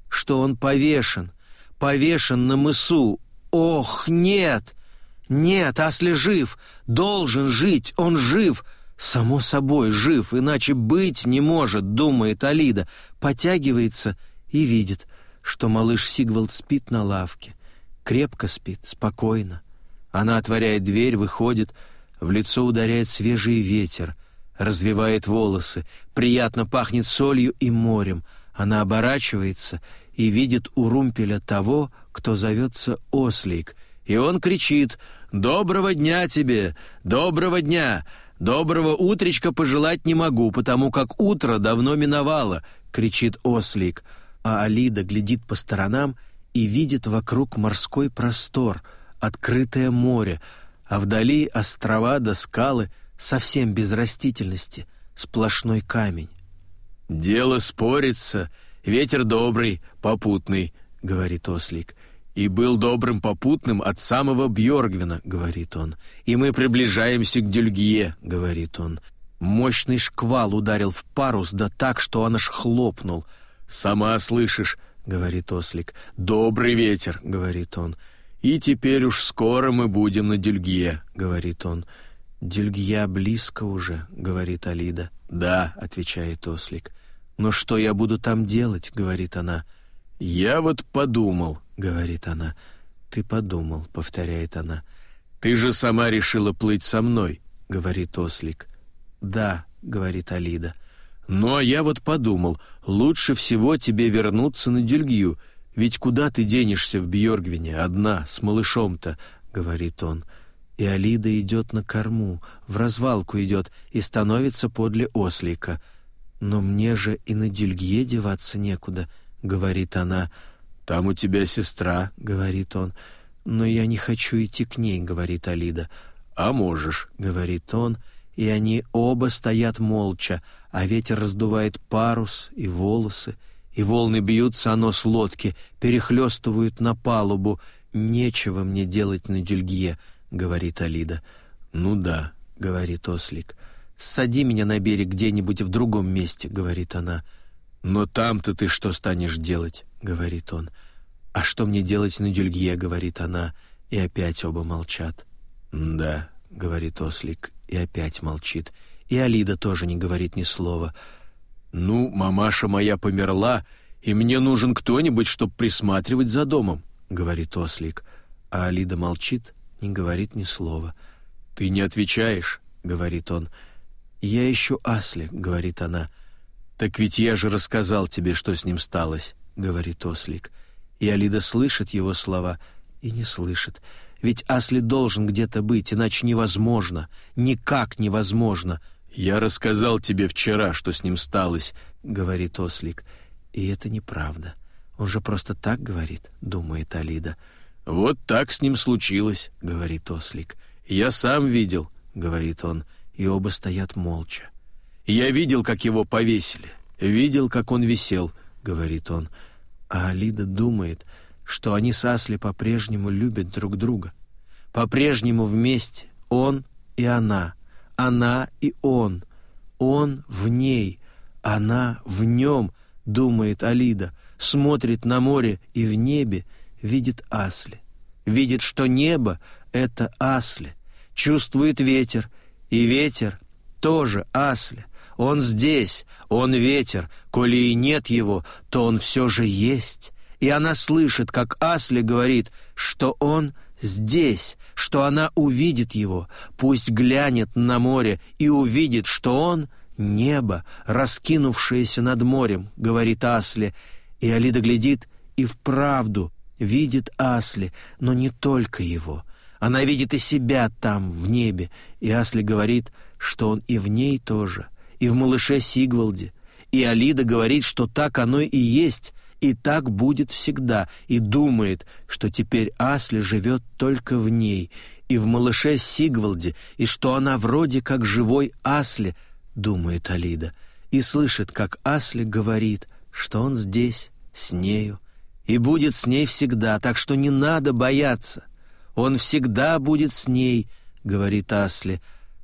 что он повешен, повешен на мысу. Ох, нет! Нет, Асли жив, должен жить, он жив, само собой жив, иначе быть не может, думает Алида, потягивается и и видит, что малыш Сигвалд спит на лавке. Крепко спит, спокойно. Она отворяет дверь, выходит, в лицо ударяет свежий ветер, развевает волосы, приятно пахнет солью и морем. Она оборачивается и видит у румпеля того, кто зовется Ослик, и он кричит «Доброго дня тебе! Доброго дня! Доброго утречка пожелать не могу, потому как утро давно миновало!» — кричит Ослик — а Алида глядит по сторонам и видит вокруг морской простор, открытое море, а вдали острова да скалы совсем без растительности, сплошной камень. «Дело спорится, ветер добрый, попутный», — говорит Ослик. «И был добрым попутным от самого Бьоргвина», — говорит он. «И мы приближаемся к Дюльгье», — говорит он. Мощный шквал ударил в парус, да так, что он аж хлопнул — «Сама слышишь», — говорит ослик. «Добрый ветер», — говорит он. «И теперь уж скоро мы будем на Дюльгье», — говорит он. «Дюльгья близко уже», — говорит Алида. «Да», — отвечает ослик. «Но что я буду там делать?» — говорит она. «Я вот подумал», — говорит она. «Ты подумал», — повторяет она. «Ты же сама решила плыть со мной», — говорит ослик. «Да», — говорит Алида. Ну, а я вот подумал, лучше всего тебе вернуться на Дюльгию, ведь куда ты денешься в Бьоргвине, одна, с малышом-то, — говорит он. И Алида идет на корму, в развалку идет и становится подле ослика. «Но мне же и на Дюльгье деваться некуда», — говорит она. «Там у тебя сестра», — говорит он. «Но я не хочу идти к ней», — говорит Алида. «А можешь», — говорит он, — и они оба стоят молча, а ветер раздувает парус и волосы, и волны бьются о нос лодки, перехлестывают на палубу. «Нечего мне делать на дюльге», — говорит Алида. «Ну да», — говорит Ослик. «Сади меня на берег где-нибудь в другом месте», — говорит она. «Но там-то ты что станешь делать?» — говорит он. «А что мне делать на дюльге?» — говорит она. И опять оба молчат. «Да», — говорит Ослик, и опять молчит. И Алида тоже не говорит ни слова. «Ну, мамаша моя померла, и мне нужен кто-нибудь, чтобы присматривать за домом», — говорит Ослик. А Алида молчит, не говорит ни слова. «Ты не отвечаешь», — говорит он. «Я ищу Асли», — говорит она. «Так ведь я же рассказал тебе, что с ним сталось», — говорит Ослик. И Алида слышит его слова и не слышит. «Я ведь Асли должен где-то быть, иначе невозможно, никак невозможно. «Я рассказал тебе вчера, что с ним сталось», — говорит Ослик. «И это неправда. Он же просто так говорит», — думает Алида. «Вот так с ним случилось», — говорит Ослик. «Я сам видел», — говорит он, и оба стоят молча. «Я видел, как его повесили. Видел, как он висел», — говорит он. А Алида думает, что они с Асли по-прежнему любят друг друга. По-прежнему вместе он и она, она и он, он в ней, она в нем, думает Алида, смотрит на море и в небе видит Асли. Видит, что небо — это Асли. Чувствует ветер, и ветер тоже Асли. Он здесь, он ветер, коли и нет его, то он все же есть и она слышит, как Асли говорит, что он здесь, что она увидит его, пусть глянет на море и увидит, что он — небо, раскинувшееся над морем, — говорит Асли. И Алида глядит и вправду видит Асли, но не только его. Она видит и себя там, в небе, и Асли говорит, что он и в ней тоже, и в малыше Сигвальде. И Алида говорит, что так оно и есть, и так будет всегда, и думает, что теперь Асли живет только в ней, и в малыше Сигвалде, и что она вроде как живой Асли, думает Алида, и слышит, как Асли говорит, что он здесь, с нею, и будет с ней всегда, так что не надо бояться. Он всегда будет с ней, говорит Асли,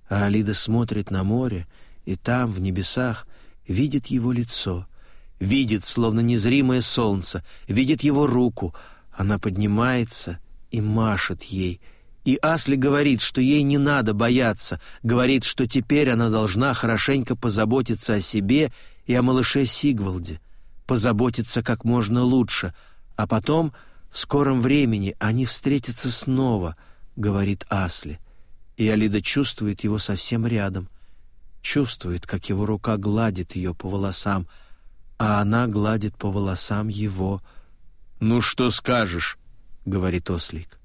а Алида смотрит на море, и там, в небесах, видит его лицо — видит, словно незримое солнце, видит его руку. Она поднимается и машет ей. И Асли говорит, что ей не надо бояться, говорит, что теперь она должна хорошенько позаботиться о себе и о малыше Сигвалде, позаботиться как можно лучше, а потом, в скором времени, они встретятся снова, говорит Асли. И Алида чувствует его совсем рядом, чувствует, как его рука гладит ее по волосам, — а она гладит по волосам его. «Ну что скажешь?» — говорит Ослик.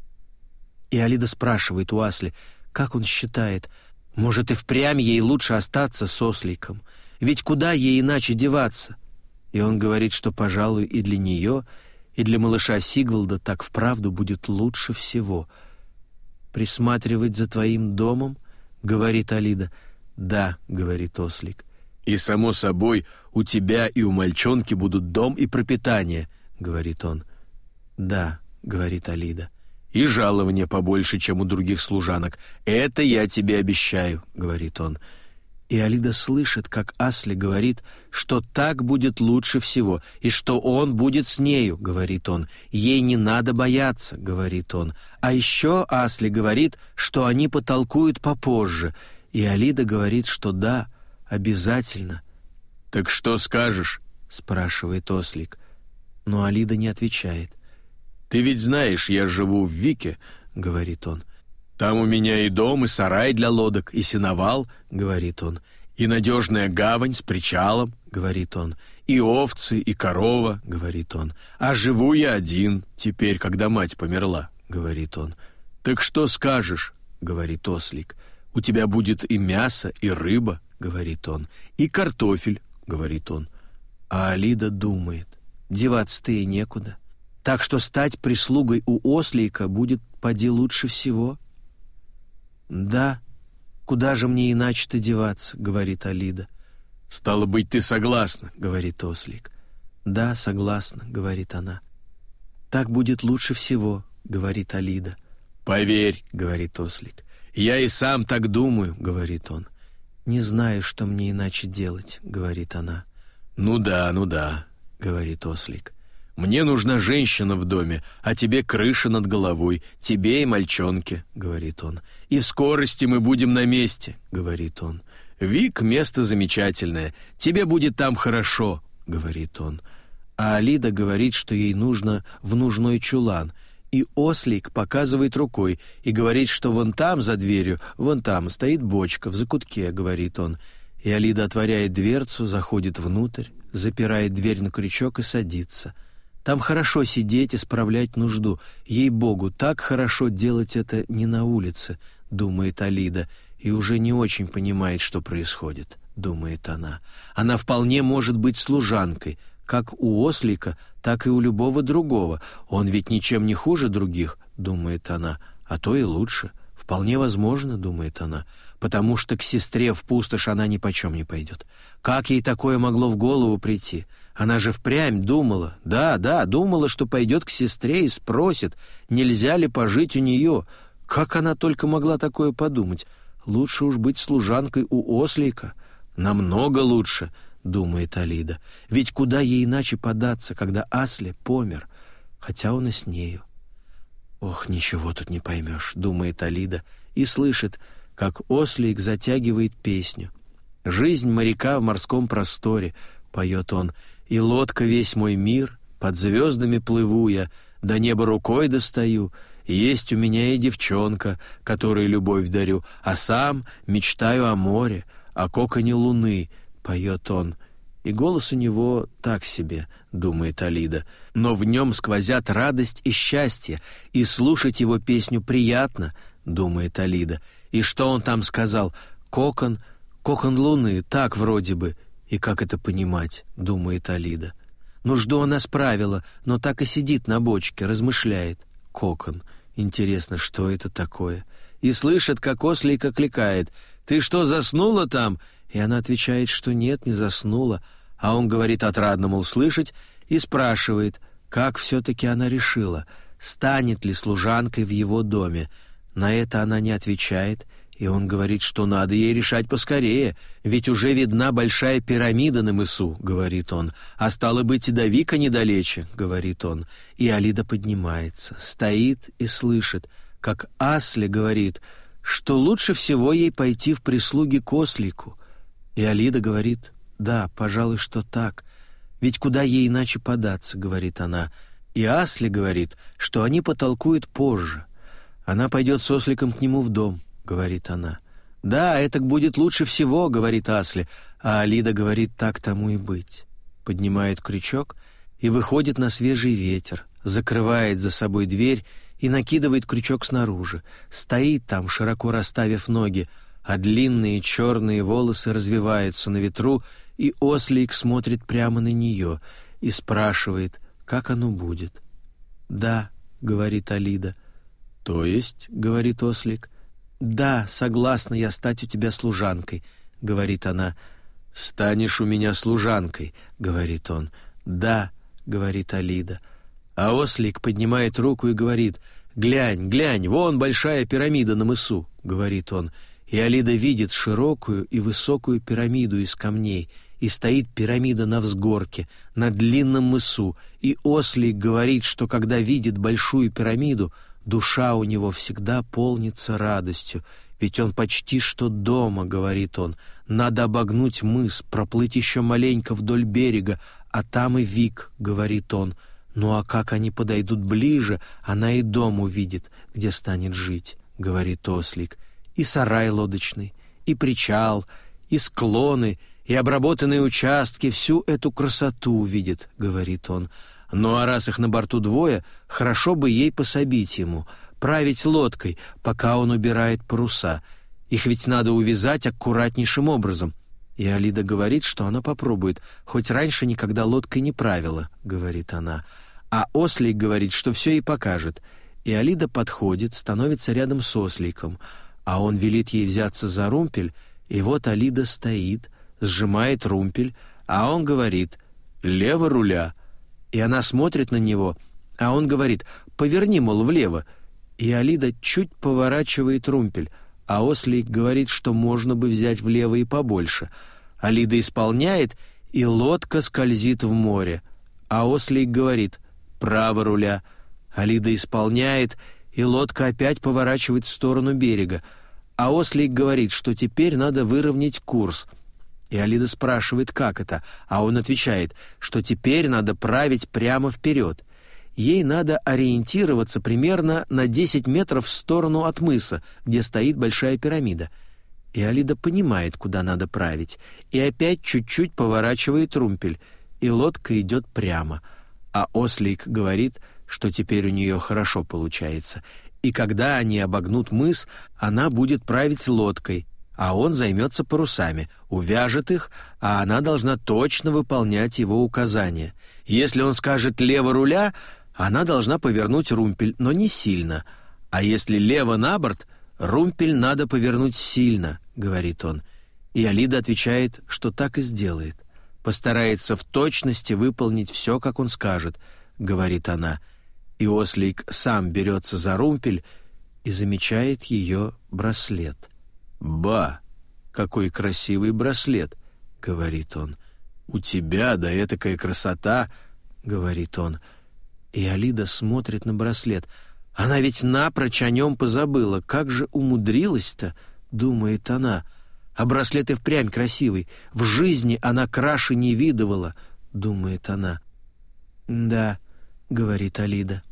И Алида спрашивает у Асли, как он считает, может и впрямь ей лучше остаться с Осликом, ведь куда ей иначе деваться? И он говорит, что, пожалуй, и для нее, и для малыша Сигвалда так вправду будет лучше всего. «Присматривать за твоим домом?» — говорит Алида. «Да», — говорит Ослик, — и, само собой, у тебя и у мальчонки будут дом и пропитание, — говорит он. Да, — говорит Алида. И жалование побольше, чем у других служанок. Это я тебе обещаю, — говорит он. И Алида слышит, как Асли говорит, что так будет лучше всего, и что он будет с нею, — говорит он. Ей не надо бояться, — говорит он. А еще Асли говорит, что они потолкуют попозже. И Алида говорит, что да, — Обязательно. Так что скажешь? спрашивает Ослик. Но Алида не отвечает. Ты ведь знаешь, я живу в Вике, говорит он. Там у меня и дом, и сарай для лодок, и сеновал, говорит он. И надежная гавань с причалом, говорит он. И овцы, и корова, говорит он. А живу я один, теперь, когда мать померла, говорит он. Так что скажешь, говорит ослик. У тебя будет и мясо, и рыба, — говорит он, — и картофель, — говорит он. А Алида думает, деваться-то и некуда. Так что стать прислугой у ослика будет поди лучше всего. «Да, куда же мне иначе-то деваться?» — говорит Алида. «Стало быть, ты согласна», — говорит ослик. «Да, согласна», — говорит она. «Так будет лучше всего», — говорит Алида. «Поверь», — говорит ослик. «Я и сам так думаю», — говорит он. «Не знаю, что мне иначе делать», — говорит она. «Ну да, ну да», — говорит ослик. «Мне нужна женщина в доме, а тебе крыша над головой, тебе и мальчонке», — говорит он. «И в скорости мы будем на месте», — говорит он. «Вик — место замечательное, тебе будет там хорошо», — говорит он. А Алида говорит, что ей нужно в нужной чулан, и ослик показывает рукой и говорит, что вон там, за дверью, вон там, стоит бочка в закутке, говорит он. И Алида отворяет дверцу, заходит внутрь, запирает дверь на крючок и садится. Там хорошо сидеть, и справлять нужду. Ей-богу, так хорошо делать это не на улице, думает Алида, и уже не очень понимает, что происходит, думает она. Она вполне может быть служанкой, как у ослика, так и у любого другого. Он ведь ничем не хуже других, думает она, а то и лучше. Вполне возможно, думает она, потому что к сестре в пустошь она ни почем не пойдет. Как ей такое могло в голову прийти? Она же впрямь думала, да, да, думала, что пойдет к сестре и спросит, нельзя ли пожить у нее. Как она только могла такое подумать? Лучше уж быть служанкой у ослика. Намного лучше думает Алида. Ведь куда ей иначе податься, когда Асли помер, хотя он и с нею. Ох, ничего тут не поймешь, думает Алида и слышит, как ослик затягивает песню. Жизнь моряка в морском просторе, поет он, и лодка весь мой мир, под звездами плыву я, до неба рукой достаю. Есть у меня и девчонка, которой любовь дарю, а сам мечтаю о море, о коконе луны — поет он. И голос у него так себе, думает Алида, но в нем сквозят радость и счастье, и слушать его песню приятно, думает Алида. И что он там сказал? Кокон, кокон луны, так вроде бы. И как это понимать, думает Алида. Нужду она справила, но так и сидит на бочке, размышляет. Кокон. Интересно, что это такое? И слышит, как ослик окликает «Ты что, заснула там? И она отвечает, что нет, не заснула, а он говорит отрадно, мол, слышать, и спрашивает, как все-таки она решила, станет ли служанкой в его доме. На это она не отвечает, и он говорит, что надо ей решать поскорее, ведь уже видна большая пирамида на мысу, говорит он, а стало быть и до Вика недалече, говорит он. И Алида поднимается, стоит и слышит, как Асли говорит, что лучше всего ей пойти в прислуги к Ослику — и Алида говорит, «Да, пожалуй, что так. Ведь куда ей иначе податься?» — говорит она. И Асли говорит, что они потолкуют позже. «Она пойдет с осликом к нему в дом», — говорит она. «Да, это будет лучше всего», — говорит Асли. А Алида говорит, «Так тому и быть». Поднимает крючок и выходит на свежий ветер, закрывает за собой дверь и накидывает крючок снаружи. Стоит там, широко расставив ноги, — а длинные черные волосы развиваются на ветру, и ослик смотрит прямо на нее и спрашивает, как оно будет. «Да», — говорит Алида. «То есть?» — говорит ослик. «Да, согласна я стать у тебя служанкой», — говорит она. «Станешь у меня служанкой», — говорит он. «Да», — говорит Алида. А ослик поднимает руку и говорит, «Глянь, глянь, вон большая пирамида на мысу», — говорит он и Алида видит широкую и высокую пирамиду из камней, и стоит пирамида на взгорке, на длинном мысу, и ослик говорит, что когда видит большую пирамиду, душа у него всегда полнится радостью, ведь он почти что дома, говорит он, надо обогнуть мыс, проплыть еще маленько вдоль берега, а там и Вик, говорит он, ну а как они подойдут ближе, она и дом увидит, где станет жить, говорит ослик, и сарай лодочный, и причал, и склоны, и обработанные участки, всю эту красоту увидит, говорит он. Ну а раз их на борту двое, хорошо бы ей пособить ему, править лодкой, пока он убирает паруса. Их ведь надо увязать аккуратнейшим образом. И Алида говорит, что она попробует, хоть раньше никогда лодкой не правила, говорит она. А Ослик говорит, что все и покажет. И Алида подходит, становится рядом с Осликом — а он велит ей взяться за румпель, и вот Алида стоит, сжимает румпель, а он говорит «лево руля», и она смотрит на него, а он говорит «поверни, мол, влево», и Алида чуть поворачивает румпель, а Ослик говорит, что можно бы взять влево и побольше. Алида исполняет, и лодка скользит в море, а Ослик говорит «право руля», Алида исполняет, и и лодка опять поворачивает в сторону берега, а Ослик говорит, что теперь надо выровнять курс. И Алида спрашивает, как это, а он отвечает, что теперь надо править прямо вперед. Ей надо ориентироваться примерно на 10 метров в сторону от мыса, где стоит большая пирамида. И Алида понимает, куда надо править, и опять чуть-чуть поворачивает румпель, и лодка идет прямо. А Ослик говорит — что теперь у нее хорошо получается, и когда они обогнут мыс, она будет править лодкой, а он займется парусами, увяжет их, а она должна точно выполнять его указания. Если он скажет «лево руля», она должна повернуть румпель, но не сильно. А если лево на борт, румпель надо повернуть сильно, говорит он. И Алида отвечает, что так и сделает. Постарается в точности выполнить все, как он скажет, говорит она. — и ослик сам берется за румпель и замечает ее браслет. «Ба! Какой красивый браслет!» — говорит он. «У тебя да этакая красота!» — говорит он. И Алида смотрит на браслет. «Она ведь напрочь о нем позабыла. Как же умудрилась-то?» — думает она. «А браслет и впрямь красивый. В жизни она краше не видывала», — думает она. «Да», говорит Алида.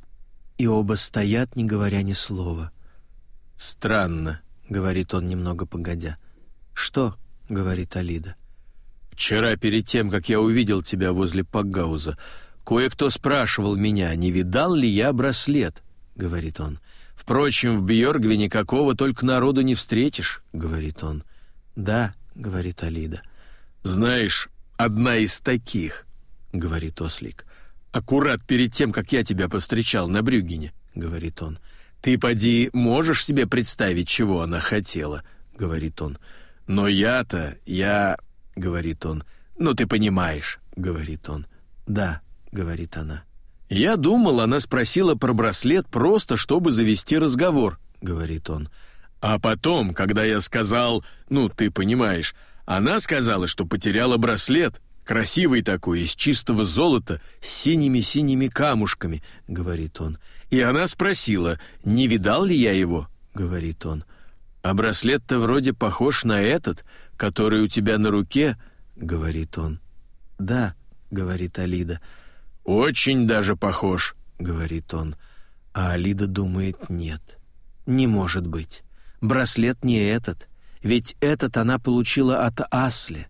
И оба стоят, не говоря ни слова. Странно, говорит он немного погодя. Что? говорит Алида. Вчера перед тем, как я увидел тебя возле Пакгауза, кое-кто спрашивал меня, не видал ли я браслет, говорит он. Впрочем, в Бьоргве никакого только народу не встретишь, говорит он. Да, говорит Алида. Знаешь, одна из таких, говорит Ослик аккурат перед тем, как я тебя повстречал на Брюгине», — говорит он. «Ты, поди, можешь себе представить, чего она хотела?» — говорит он. «Но я-то, я...» — говорит он. «Ну, ты понимаешь», — говорит он. «Да», — говорит она. «Я думал, она спросила про браслет просто, чтобы завести разговор», — говорит он. «А потом, когда я сказал, ну, ты понимаешь, она сказала, что потеряла браслет», Красивый такой, из чистого золота, с синими-синими камушками, говорит он. И она спросила: "Не видал ли я его?" говорит он. "А браслет-то вроде похож на этот, который у тебя на руке", говорит он. "Да", говорит Алида. "Очень даже похож", говорит он. А Алида думает: "Нет. Не может быть. Браслет не этот, ведь этот она получила от Асли".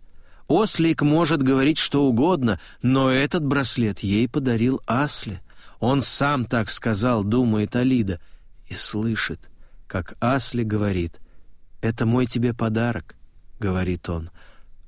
Ослик может говорить что угодно, но этот браслет ей подарил Асли. Он сам так сказал, думает Алида, и слышит, как Асли говорит. «Это мой тебе подарок», — говорит он.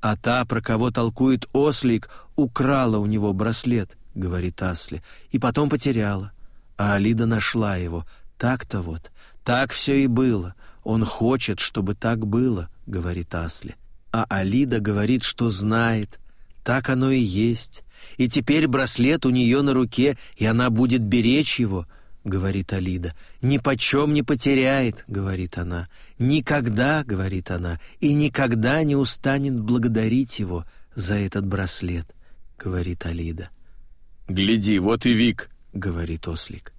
«А та, про кого толкует Ослик, украла у него браслет», — говорит Асли, «и потом потеряла. А Алида нашла его. Так-то вот. Так все и было. Он хочет, чтобы так было», — говорит Асли. А Алида говорит, что знает. Так оно и есть. И теперь браслет у нее на руке, и она будет беречь его, — говорит Алида. «Ни почем не потеряет», — говорит она. «Никогда», — говорит она, — «и никогда не устанет благодарить его за этот браслет», — говорит Алида. «Гляди, вот и Вик», — говорит Ослик.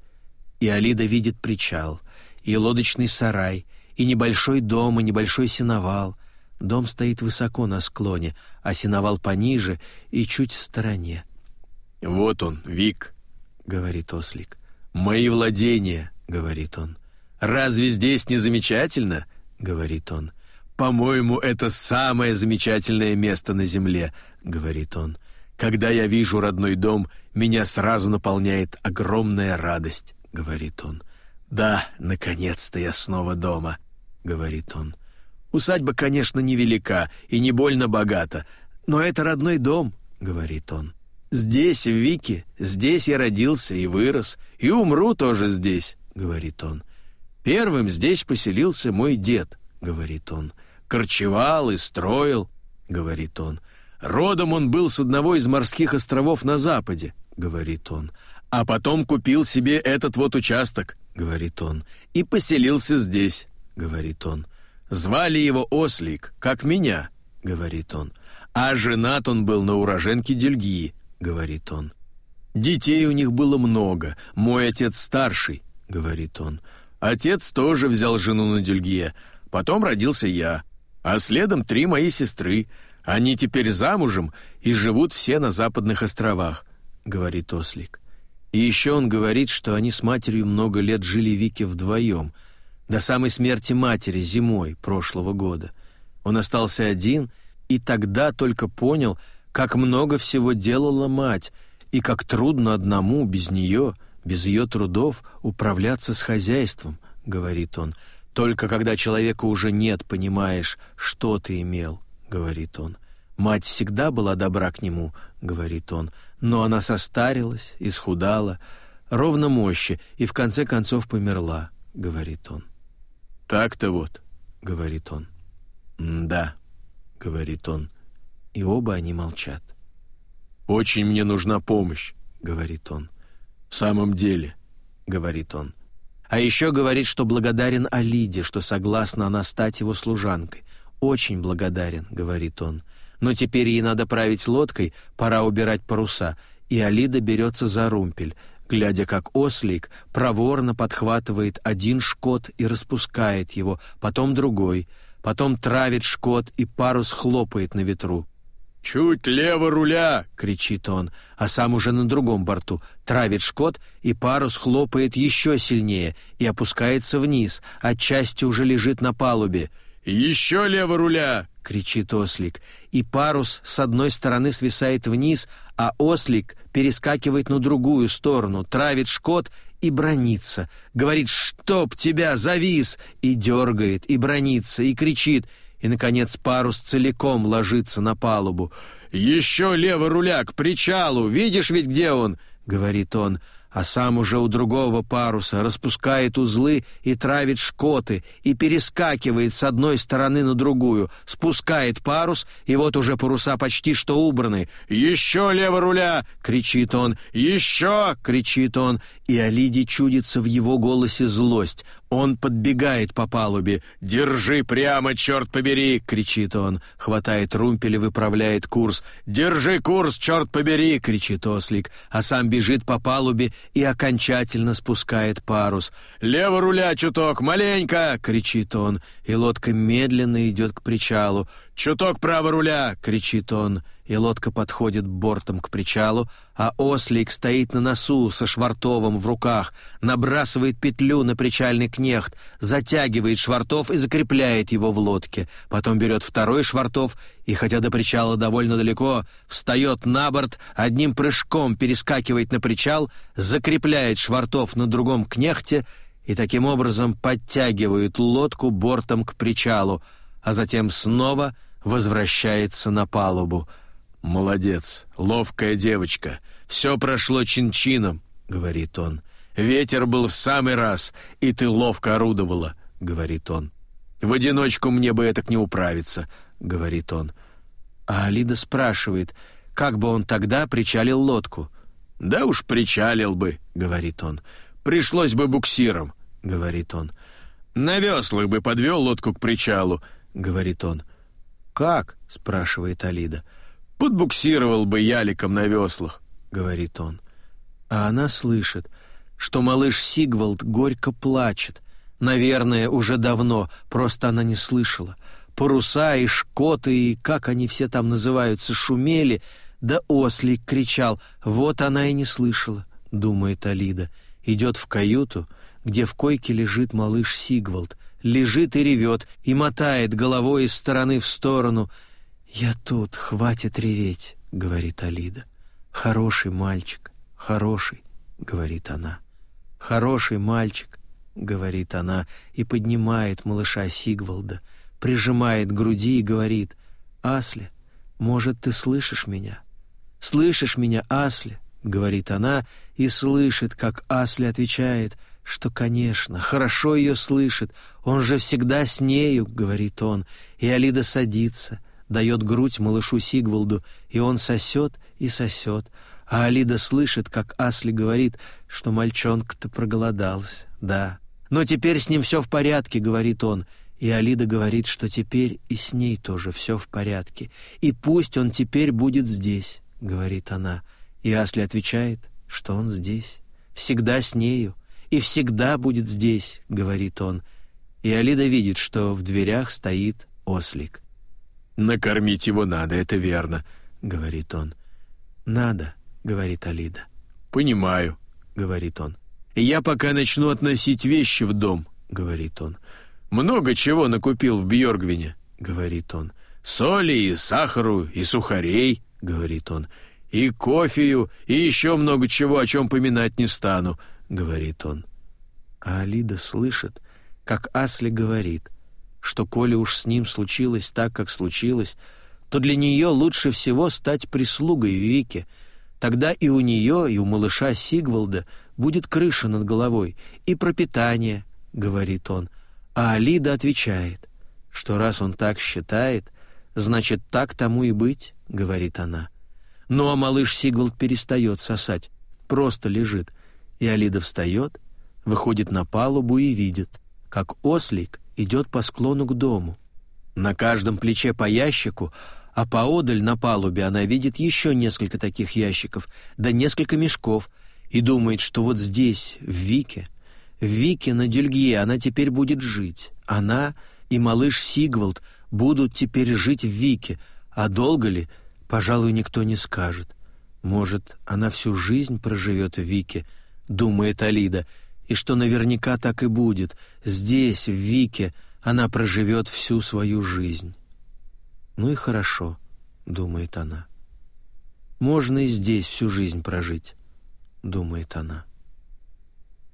И Алида видит причал, и лодочный сарай, и небольшой дом, и небольшой сеновал, Дом стоит высоко на склоне, а сеновал пониже и чуть в стороне. «Вот он, Вик», — говорит ослик. «Мои владения», — говорит он. «Разве здесь не замечательно?» — говорит он. «По-моему, это самое замечательное место на земле», — говорит он. «Когда я вижу родной дом, меня сразу наполняет огромная радость», — говорит он. «Да, наконец-то я снова дома», — говорит он. Усадьба, конечно, невелика и не больно богата, но это родной дом, говорит он. Здесь, в Вике, здесь я родился и вырос, и умру тоже здесь, говорит он. Первым здесь поселился мой дед, говорит он. Корчевал и строил, говорит он. Родом он был с одного из морских островов на западе, говорит он. А потом купил себе этот вот участок, говорит он, и поселился здесь, говорит он. Звали его Ослик, как меня, говорит он. А женат он был на уроженке Дельгии, говорит он. Детей у них было много. Мой отец старший, говорит он. Отец тоже взял жену на Дельгие. Потом родился я, а следом три мои сестры. Они теперь замужем и живут все на западных островах, говорит Ослик. И еще он говорит, что они с матерью много лет жили Вики вдвоем, до самой смерти матери зимой прошлого года. Он остался один и тогда только понял, как много всего делала мать и как трудно одному без нее, без ее трудов управляться с хозяйством, говорит он. Только когда человека уже нет, понимаешь, что ты имел, говорит он. Мать всегда была добра к нему, говорит он, но она состарилась, и исхудала, ровно мощи и в конце концов померла, говорит он. Так-то вот, говорит он. Да, говорит он. И оба они молчат. Очень мне нужна помощь, говорит он. В самом деле, говорит он. А еще говорит, что благодарен Алиде, что согласна она стать его служанкой. Очень благодарен, говорит он. Но теперь ей надо править лодкой, пора убирать паруса, и Алида берется за румпель глядя, как ослик проворно подхватывает один шкот и распускает его, потом другой, потом травит шкот и парус хлопает на ветру. «Чуть лево руля!» — кричит он, а сам уже на другом борту. Травит шкот, и парус хлопает еще сильнее и опускается вниз, а отчасти уже лежит на палубе — «Еще лево руля!» — кричит ослик, и парус с одной стороны свисает вниз, а ослик перескакивает на другую сторону, травит шкот и бронится. Говорит «Чтоб тебя, завис!» и дергает, и бронится, и кричит. И, наконец, парус целиком ложится на палубу. «Еще лево руля, к причалу! Видишь ведь, где он?» — говорит он а сам уже у другого паруса распускает узлы и травит шкоты, и перескакивает с одной стороны на другую, спускает парус, и вот уже паруса почти что убраны. «Еще лево руля!» — кричит он. «Еще!» — кричит он. И Алиде чудится в его голосе злость. Он подбегает по палубе. «Держи прямо, черт побери!» — кричит он. Хватает румпель и выправляет курс. «Держи курс, черт побери!» — кричит ослик, а сам бежит по палубе и окончательно спускает парус. «Лево руля чуток, маленько!» — кричит он, и лодка медленно идет к причалу. «Чуток право руля!» — кричит он, и лодка подходит бортом к причалу, а ослик стоит на носу со швартовым в руках, набрасывает петлю на причальный кнехт, затягивает швартов и закрепляет его в лодке. Потом берет второй швартов и, хотя до причала довольно далеко, встает на борт, одним прыжком перескакивает на причал, закрепляет швартов на другом кнехте и таким образом подтягивает лодку бортом к причалу — а затем снова возвращается на палубу. «Молодец, ловкая девочка, все прошло чин-чином», — говорит он. «Ветер был в самый раз, и ты ловко орудовала», — говорит он. «В одиночку мне бы это не управиться», — говорит он. А Алида спрашивает, как бы он тогда причалил лодку. «Да уж причалил бы», — говорит он. «Пришлось бы буксиром», — говорит он. «На веслах бы подвел лодку к причалу, говорит он. Как? спрашивает Алида. Подбуксировал бы яликом на веслах, говорит он. А она слышит, что малыш Сигвальд горько плачет. Наверное, уже давно, просто она не слышала. Паруса и шкоты и как они все там называются шумели, да ослик кричал. Вот она и не слышала, думает Алида. Идет в каюту, где в койке лежит малыш Сигвальд, лежит и ревет, и мотает головой из стороны в сторону. «Я тут, хватит реветь», — говорит Алида. «Хороший мальчик, хороший», — говорит она. «Хороший мальчик», — говорит она, и поднимает малыша Сигвалда, прижимает к груди и говорит, «Асли, может, ты слышишь меня? Слышишь меня, Асли?» — говорит она, и слышит, как Асли отвечает — что, конечно, хорошо ее слышит, он же всегда с нею, — говорит он, и Алида садится, дает грудь малышу Сигвалду, и он сосет и сосет, а Алида слышит, как Асли говорит, что мальчонка-то проголодался, да. «Но теперь с ним все в порядке», — говорит он, и Алида говорит, что теперь и с ней тоже все в порядке, и пусть он теперь будет здесь, — говорит она, и Асли отвечает, что он здесь, всегда с нею, — и всегда будет здесь», — говорит он. И Алида видит, что в дверях стоит ослик. «Накормить его надо, это верно», — говорит он. «Надо», — говорит Алида. «Понимаю», — говорит он. «Я пока начну относить вещи в дом», — говорит он. «Много чего накупил в Бьоргвине», — говорит он. «Соли и сахару, и сухарей», — говорит он. «И кофею, и еще много чего, о чем поминать не стану», —— говорит он. А Алида слышит, как Асли говорит, что коли уж с ним случилось так, как случилось, то для нее лучше всего стать прислугой Вики. Тогда и у нее, и у малыша Сигвалда будет крыша над головой и пропитание, — говорит он. А Алида отвечает, что раз он так считает, значит, так тому и быть, — говорит она. Ну а малыш Сигвалд перестает сосать, просто лежит — и Алида встает, выходит на палубу и видит, как ослик идет по склону к дому. На каждом плече по ящику, а поодаль на палубе она видит еще несколько таких ящиков, да несколько мешков, и думает, что вот здесь, в Вике, в Вике на Дюльгье она теперь будет жить. Она и малыш Сигвалд будут теперь жить в Вике, а долго ли, пожалуй, никто не скажет. Может, она всю жизнь проживет в Вике, —— думает Алида, — и что наверняка так и будет. Здесь, в Вике, она проживет всю свою жизнь. «Ну и хорошо», — думает она. «Можно и здесь всю жизнь прожить», — думает она.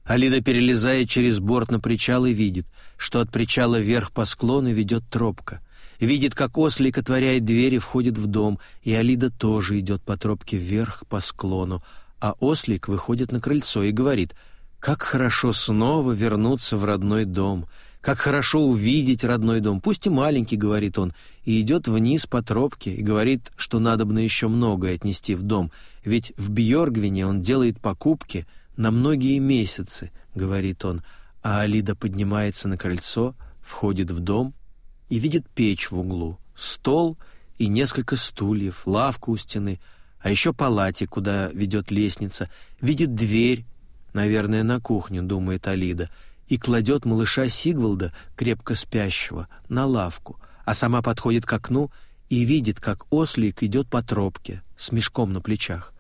Алида перелезает через борт на причал и видит, что от причала вверх по склону ведет тропка. Видит, как ослик отворяет дверь и входит в дом, и Алида тоже идет по тропке вверх по склону, а ослик выходит на крыльцо и говорит «Как хорошо снова вернуться в родной дом! Как хорошо увидеть родной дом! Пусть и маленький», — говорит он, и идет вниз по тропке и говорит, что надобно еще многое отнести в дом, ведь в Бьоргвине он делает покупки на многие месяцы, — говорит он, а Алида поднимается на крыльцо, входит в дом и видит печь в углу, стол и несколько стульев, лавку у стены — а еще палате, куда ведет лестница, видит дверь, наверное, на кухню, думает Алида, и кладет малыша Сигвалда, крепко спящего, на лавку, а сама подходит к окну и видит, как ослик идет по тропке с мешком на плечах.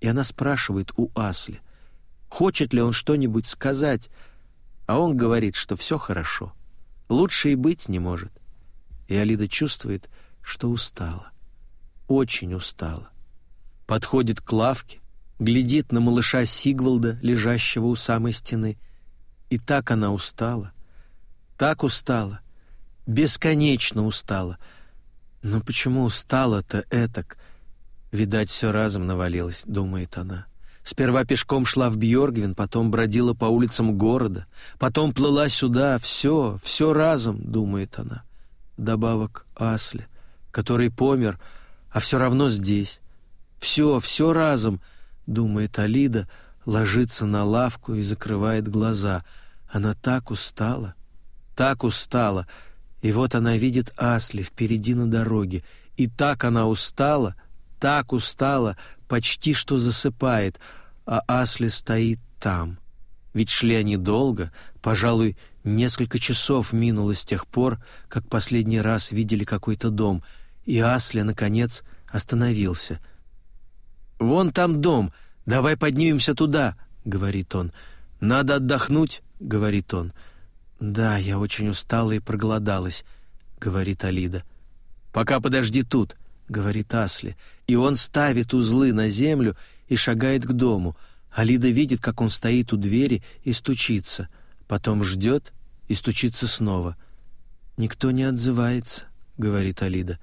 И она спрашивает у Асли, хочет ли он что-нибудь сказать, а он говорит, что все хорошо. Лучше и быть не может. И Алида чувствует, что устала. Очень устала подходит к лавке, глядит на малыша Сигвальда, лежащего у самой стены. И так она устала, так устала, бесконечно устала. Но почему устала-то этак? Видать, все разом навалилось, думает она. Сперва пешком шла в Бьоргвин, потом бродила по улицам города, потом плыла сюда, все, все разом, думает она. Добавок Асли, который помер, а все равно здесь все, все разом», — думает Алида, ложится на лавку и закрывает глаза. Она так устала, так устала. И вот она видит Асли впереди на дороге. И так она устала, так устала, почти что засыпает, а Асли стоит там. Ведь шли они долго, пожалуй, несколько часов минуло с тех пор, как последний раз видели какой-то дом, и Асли, наконец, остановился — Вон там дом. Давай поднимемся туда, говорит он. Надо отдохнуть, говорит он. Да, я очень устала и проголодалась, говорит Алида. Пока подожди тут, говорит Асли, и он ставит узлы на землю и шагает к дому. Алида видит, как он стоит у двери и стучится, потом ждет и стучится снова. Никто не отзывается, говорит Алида.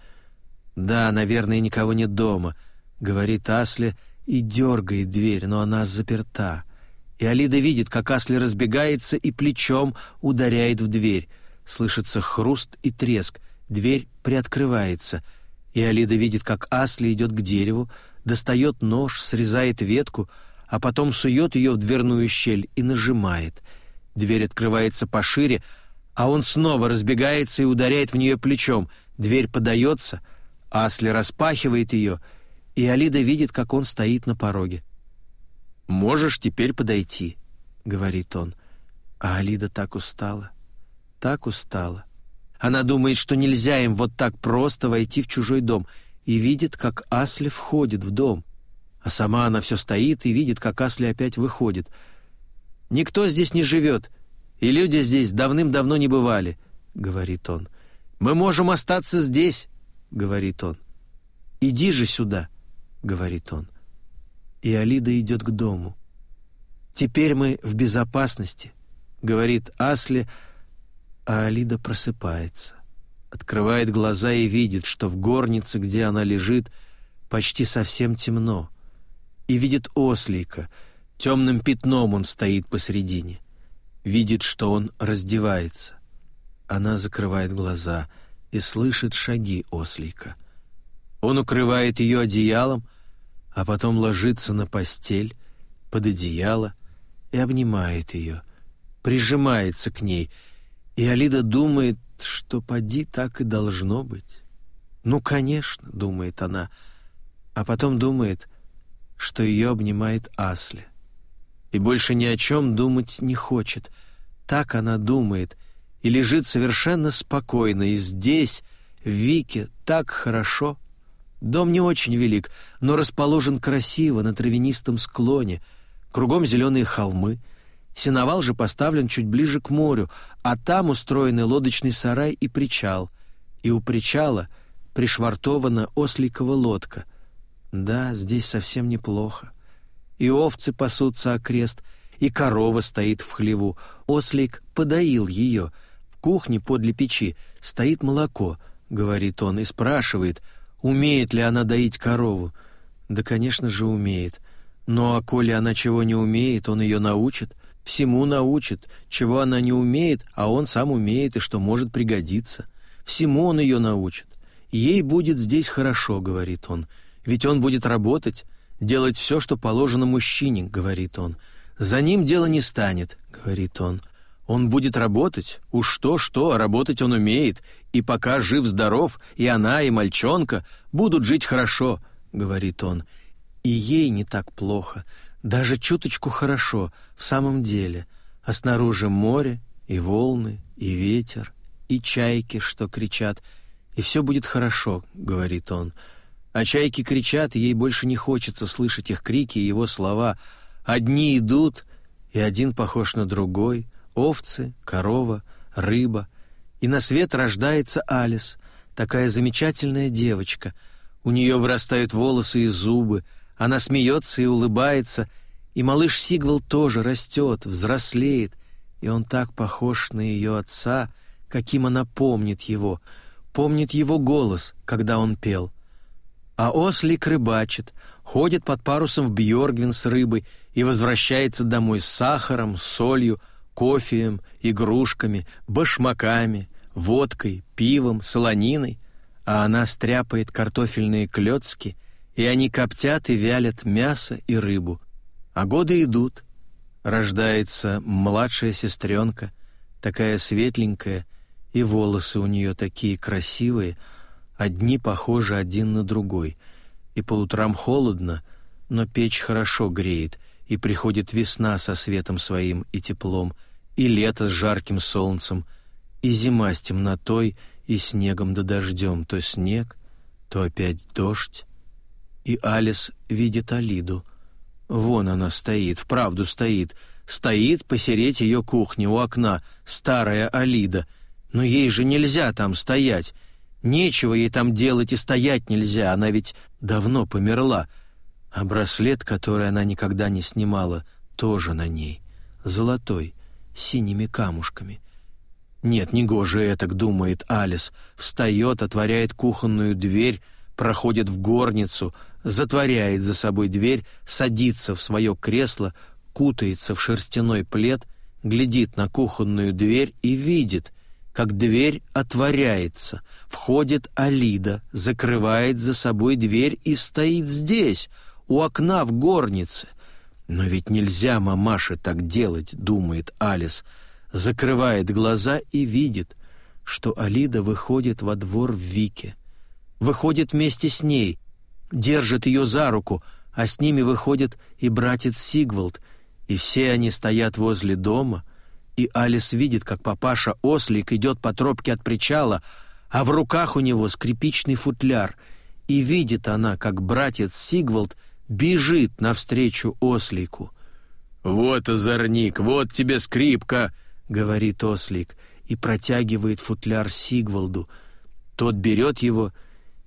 Да, наверное, никого нет дома говорит Асли и дергает дверь, но она заперта. И Алида видит, как Асли разбегается и плечом ударяет в дверь. Слышится хруст и треск. Дверь приоткрывается. И Алида видит, как Асли идет к дереву, достает нож, срезает ветку, а потом сует ее в дверную щель и нажимает. Дверь открывается пошире, а он снова разбегается и ударяет в нее плечом. Дверь подается, Асли распахивает ее — и Алида видит, как он стоит на пороге. «Можешь теперь подойти», — говорит он. А Алида так устала, так устала. Она думает, что нельзя им вот так просто войти в чужой дом, и видит, как Асли входит в дом. А сама она все стоит и видит, как Асли опять выходит. «Никто здесь не живет, и люди здесь давным-давно не бывали», — говорит он. «Мы можем остаться здесь», — говорит он. «Иди же сюда». — говорит он. И Алида идет к дому. «Теперь мы в безопасности», — говорит Асли, а Алида просыпается. Открывает глаза и видит, что в горнице, где она лежит, почти совсем темно. И видит ослика. Темным пятном он стоит посредине. Видит, что он раздевается. Она закрывает глаза и слышит шаги ослика. Он укрывает ее одеялом, а потом ложится на постель, под одеяло и обнимает ее, прижимается к ней, и Алида думает, что поди так и должно быть. «Ну, конечно», — думает она, а потом думает, что ее обнимает Асли. И больше ни о чем думать не хочет. Так она думает и лежит совершенно спокойно, и здесь, в Вике, так хорошо — Дом не очень велик, но расположен красиво на травянистом склоне. Кругом зеленые холмы. Сеновал же поставлен чуть ближе к морю, а там устроены лодочный сарай и причал. И у причала пришвартована осликова лодка. Да, здесь совсем неплохо. И овцы пасутся окрест, и корова стоит в хлеву. Ослик подоил ее. В кухне подле печи стоит молоко, говорит он, и спрашивает — Умеет ли она доить корову? Да, конечно же, умеет. Но а коли она чего не умеет, он ее научит, всему научит, чего она не умеет, а он сам умеет и что может пригодиться. Всему он ее научит. Ей будет здесь хорошо, говорит он. Ведь он будет работать, делать все, что положено мужчине, говорит он. За ним дело не станет, говорит он. Он будет работать, уж то-что, работать он умеет, и пока жив-здоров, и она, и мальчонка будут жить хорошо», — говорит он. «И ей не так плохо, даже чуточку хорошо, в самом деле, а снаружи море, и волны, и ветер, и чайки, что кричат, и все будет хорошо», — говорит он. А чайки кричат, и ей больше не хочется слышать их крики и его слова. Одни идут, и один похож на другой — овцы, корова, рыба. И на свет рождается Алис, такая замечательная девочка. У нее вырастают волосы и зубы, она смеется и улыбается, и малыш Сигвел тоже растет, взрослеет, и он так похож на ее отца, каким она помнит его, помнит его голос, когда он пел. А ослик рыбачит, ходит под парусом в Бьоргвин с рыбой и возвращается домой с сахаром, солью, кофеем, игрушками, башмаками, водкой, пивом, солониной, а она стряпает картофельные клёцки, и они коптят и вялят мясо и рыбу. А годы идут. Рождается младшая сестренка, такая светленькая, и волосы у нее такие красивые, одни похожи один на другой. И по утрам холодно, но печь хорошо греет — и приходит весна со светом своим и теплом, и лето с жарким солнцем, и зима с темнотой и снегом да дождем, то снег, то опять дождь. И Алис видит Алиду. Вон она стоит, вправду стоит, стоит посереть ее кухни у окна, старая Алида. Но ей же нельзя там стоять. Нечего ей там делать и стоять нельзя, она ведь давно померла — а браслет, который она никогда не снимала, тоже на ней, золотой, с синими камушками. Нет, не гоже, этак, думает Алис, встает, отворяет кухонную дверь, проходит в горницу, затворяет за собой дверь, садится в свое кресло, кутается в шерстяной плед, глядит на кухонную дверь и видит, как дверь отворяется. Входит Алида, закрывает за собой дверь и стоит здесь — у окна в горнице. «Но ведь нельзя мамаше так делать», — думает Алис, закрывает глаза и видит, что Алида выходит во двор в Вике. Выходит вместе с ней, держит ее за руку, а с ними выходит и братец Сигвалд, и все они стоят возле дома, и Алис видит, как папаша-ослик идет по тропке от причала, а в руках у него скрипичный футляр, и видит она, как братец Сигвалд бежит навстречу ослику. «Вот озорник, вот тебе скрипка!» — говорит ослик и протягивает футляр Сигвалду. Тот берет его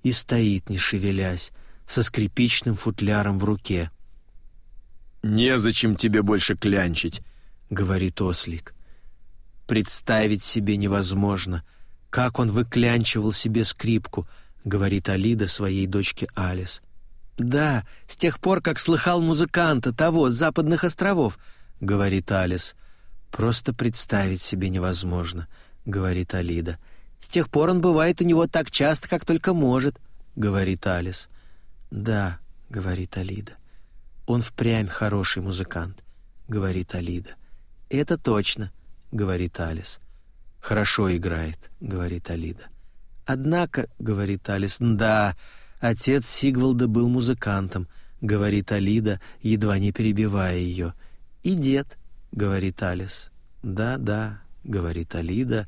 и стоит, не шевелясь, со скрипичным футляром в руке. «Незачем тебе больше клянчить», — говорит ослик. «Представить себе невозможно, как он выклянчивал себе скрипку», — говорит Алида своей дочке Алис. «Да, с тех пор, как слыхал музыканта того с западных островов», — говорит Алис. «Просто представить себе невозможно», — говорит Алида. «С тех пор он бывает у него так часто, как только может», — говорит Алис. «Да», — говорит Алида. «Он впрямь хороший музыкант», — говорит Алида. «Это точно», — говорит Алис. «Хорошо играет», — говорит Алида. «Однако», — говорит Алис, — «да, Отец Сигвалда был музыкантом, говорит Алида, едва не перебивая ее. И дед, говорит Алис. Да, да, говорит Алида,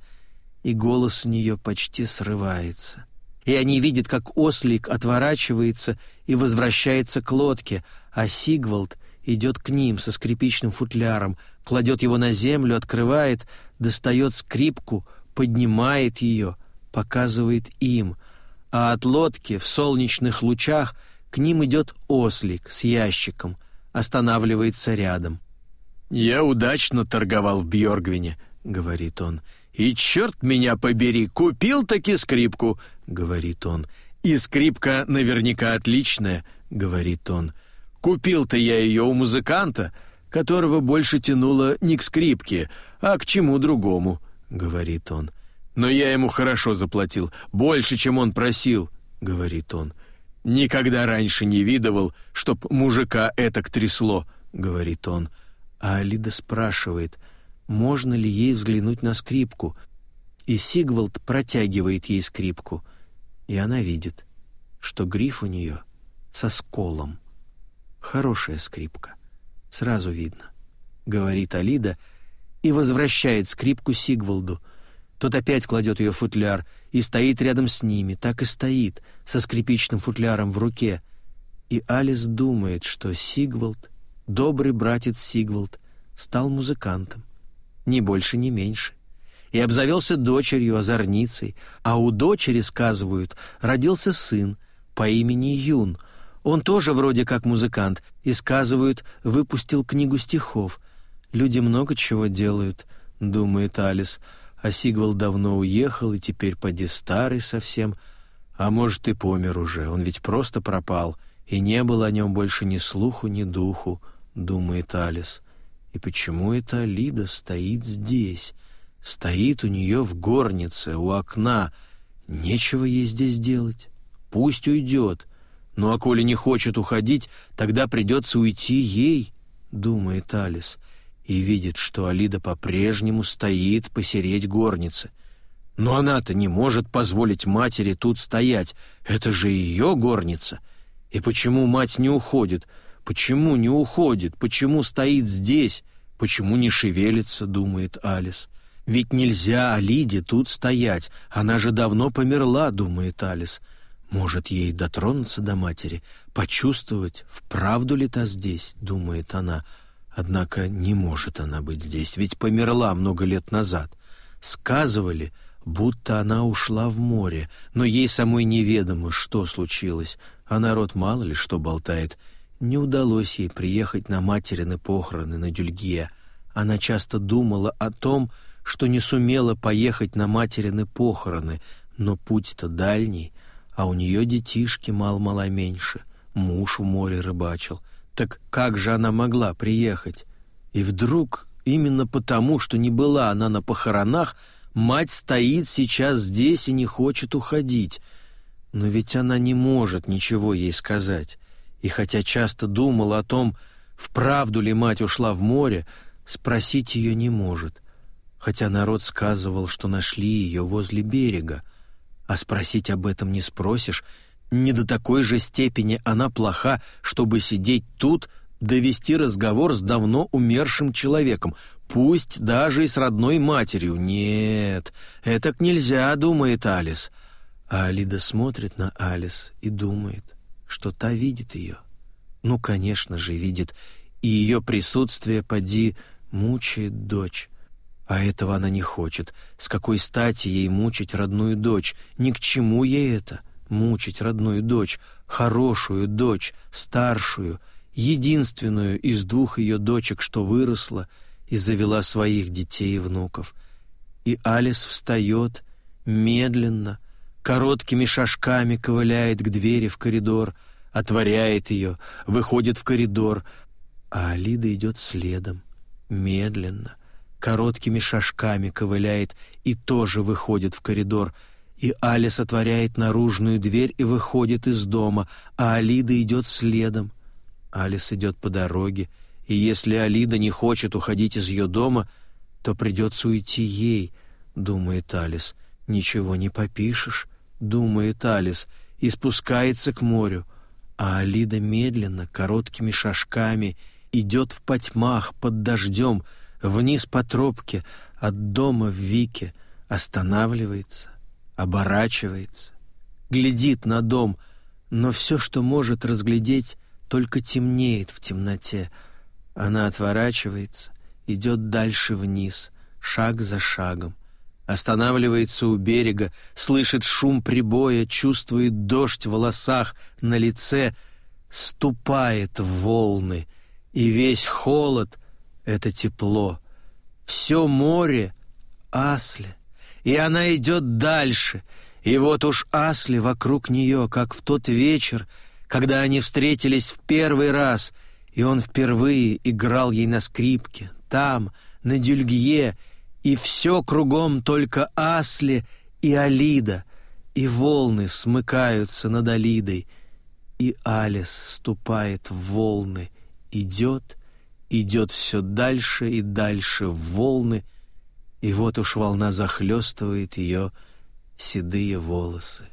и голос у нее почти срывается. И они видят, как ослик отворачивается и возвращается к лодке, а Сигвальд идет к ним со скрипичным футляром, кладет его на землю, открывает, достает скрипку, поднимает ее, показывает им, а от лодки в солнечных лучах к ним идет ослик с ящиком, останавливается рядом. «Я удачно торговал в Бьоргвине», — говорит он. «И черт меня побери, купил-таки скрипку», — говорит он. «И скрипка наверняка отличная», — говорит он. «Купил-то я ее у музыканта, которого больше тянуло не к скрипке, а к чему другому», — говорит он но я ему хорошо заплатил, больше, чем он просил», — говорит он. «Никогда раньше не видывал, чтоб мужика это ктрясло, — говорит он. А Алида спрашивает, можно ли ей взглянуть на скрипку, и Сигвальд протягивает ей скрипку, и она видит, что гриф у нее со сколом. Хорошая скрипка, сразу видно, — говорит Алида и возвращает скрипку Сигвальду. — тот опять кладет ее футляр и стоит рядом с ними, так и стоит, со скрипичным футляром в руке. И Алис думает, что Сигвалд, добрый братец Сигвалд, стал музыкантом. Ни больше, ни меньше. И обзавелся дочерью, озорницей, а у дочери, сказывают, родился сын по имени Юн. Он тоже вроде как музыкант, и, сказывают, выпустил книгу стихов. «Люди много чего делают», — думает Алис, — а Сигвал давно уехал и теперь поди старый совсем, а может и помер уже, он ведь просто пропал, и не было о нем больше ни слуху, ни духу, думает Алис. И почему эта Алида стоит здесь? Стоит у нее в горнице, у окна. Нечего ей здесь делать. Пусть уйдет. Ну а коли не хочет уходить, тогда придется уйти ей, думает Алис. — и видит, что Алида по-прежнему стоит посереть горницы. Но она-то не может позволить матери тут стоять. Это же ее горница. И почему мать не уходит? Почему не уходит? Почему стоит здесь? Почему не шевелится, думает Алис. Ведь нельзя Алиде тут стоять. Она же давно померла, думает Алис. Может, ей дотронуться до матери, почувствовать, вправду ли та здесь, думает она. Однако не может она быть здесь, ведь померла много лет назад. Сказывали, будто она ушла в море, но ей самой неведомо, что случилось, а народ мало ли что болтает. Не удалось ей приехать на материны похороны на Дюльге. Она часто думала о том, что не сумела поехать на материны похороны, но путь-то дальний, а у нее детишки мал-мало меньше, муж в море рыбачил. Так как же она могла приехать? И вдруг, именно потому, что не была она на похоронах, мать стоит сейчас здесь и не хочет уходить. Но ведь она не может ничего ей сказать. И хотя часто думала о том, вправду ли мать ушла в море, спросить ее не может. Хотя народ сказывал, что нашли ее возле берега. А спросить об этом не спросишь — не до такой же степени она плоха, чтобы сидеть тут, довести разговор с давно умершим человеком, пусть даже и с родной матерью. Нет, это нельзя, думает Алис. А Алида смотрит на Алис и думает, что та видит ее. Ну, конечно же, видит. И ее присутствие, поди, мучает дочь. А этого она не хочет. С какой стати ей мучить родную дочь? Ни к чему ей это. — мучить родную дочь, хорошую дочь, старшую, единственную из двух ее дочек, что выросла и завела своих детей и внуков. И Алис встает, медленно, короткими шажками ковыляет к двери в коридор, отворяет ее, выходит в коридор, а Алида идет следом, медленно, короткими шажками ковыляет и тоже выходит в коридор — и Алис отворяет наружную дверь и выходит из дома, а Алида идет следом. Алис идет по дороге, и если Алида не хочет уходить из ее дома, то придется уйти ей, думает Алис. «Ничего не попишешь», — думает Алис, и спускается к морю. А Алида медленно, короткими шажками, идет в потьмах, под дождем, вниз по тропке, от дома в Вике, останавливается, оборачивается, глядит на дом, но все, что может разглядеть, только темнеет в темноте. Она отворачивается, идет дальше вниз, шаг за шагом. Останавливается у берега, слышит шум прибоя, чувствует дождь в волосах, на лице, ступает в волны. И весь холод — это тепло. Все море — асли и она идет дальше. И вот уж Асли вокруг нее, как в тот вечер, когда они встретились в первый раз, и он впервые играл ей на скрипке, там, на дюльгье, и все кругом только Асли и Алида, и волны смыкаются над Алидой, и Алис ступает в волны, идет, идет все дальше и дальше в волны — и вот уж волна захлестывает ее седые волосы.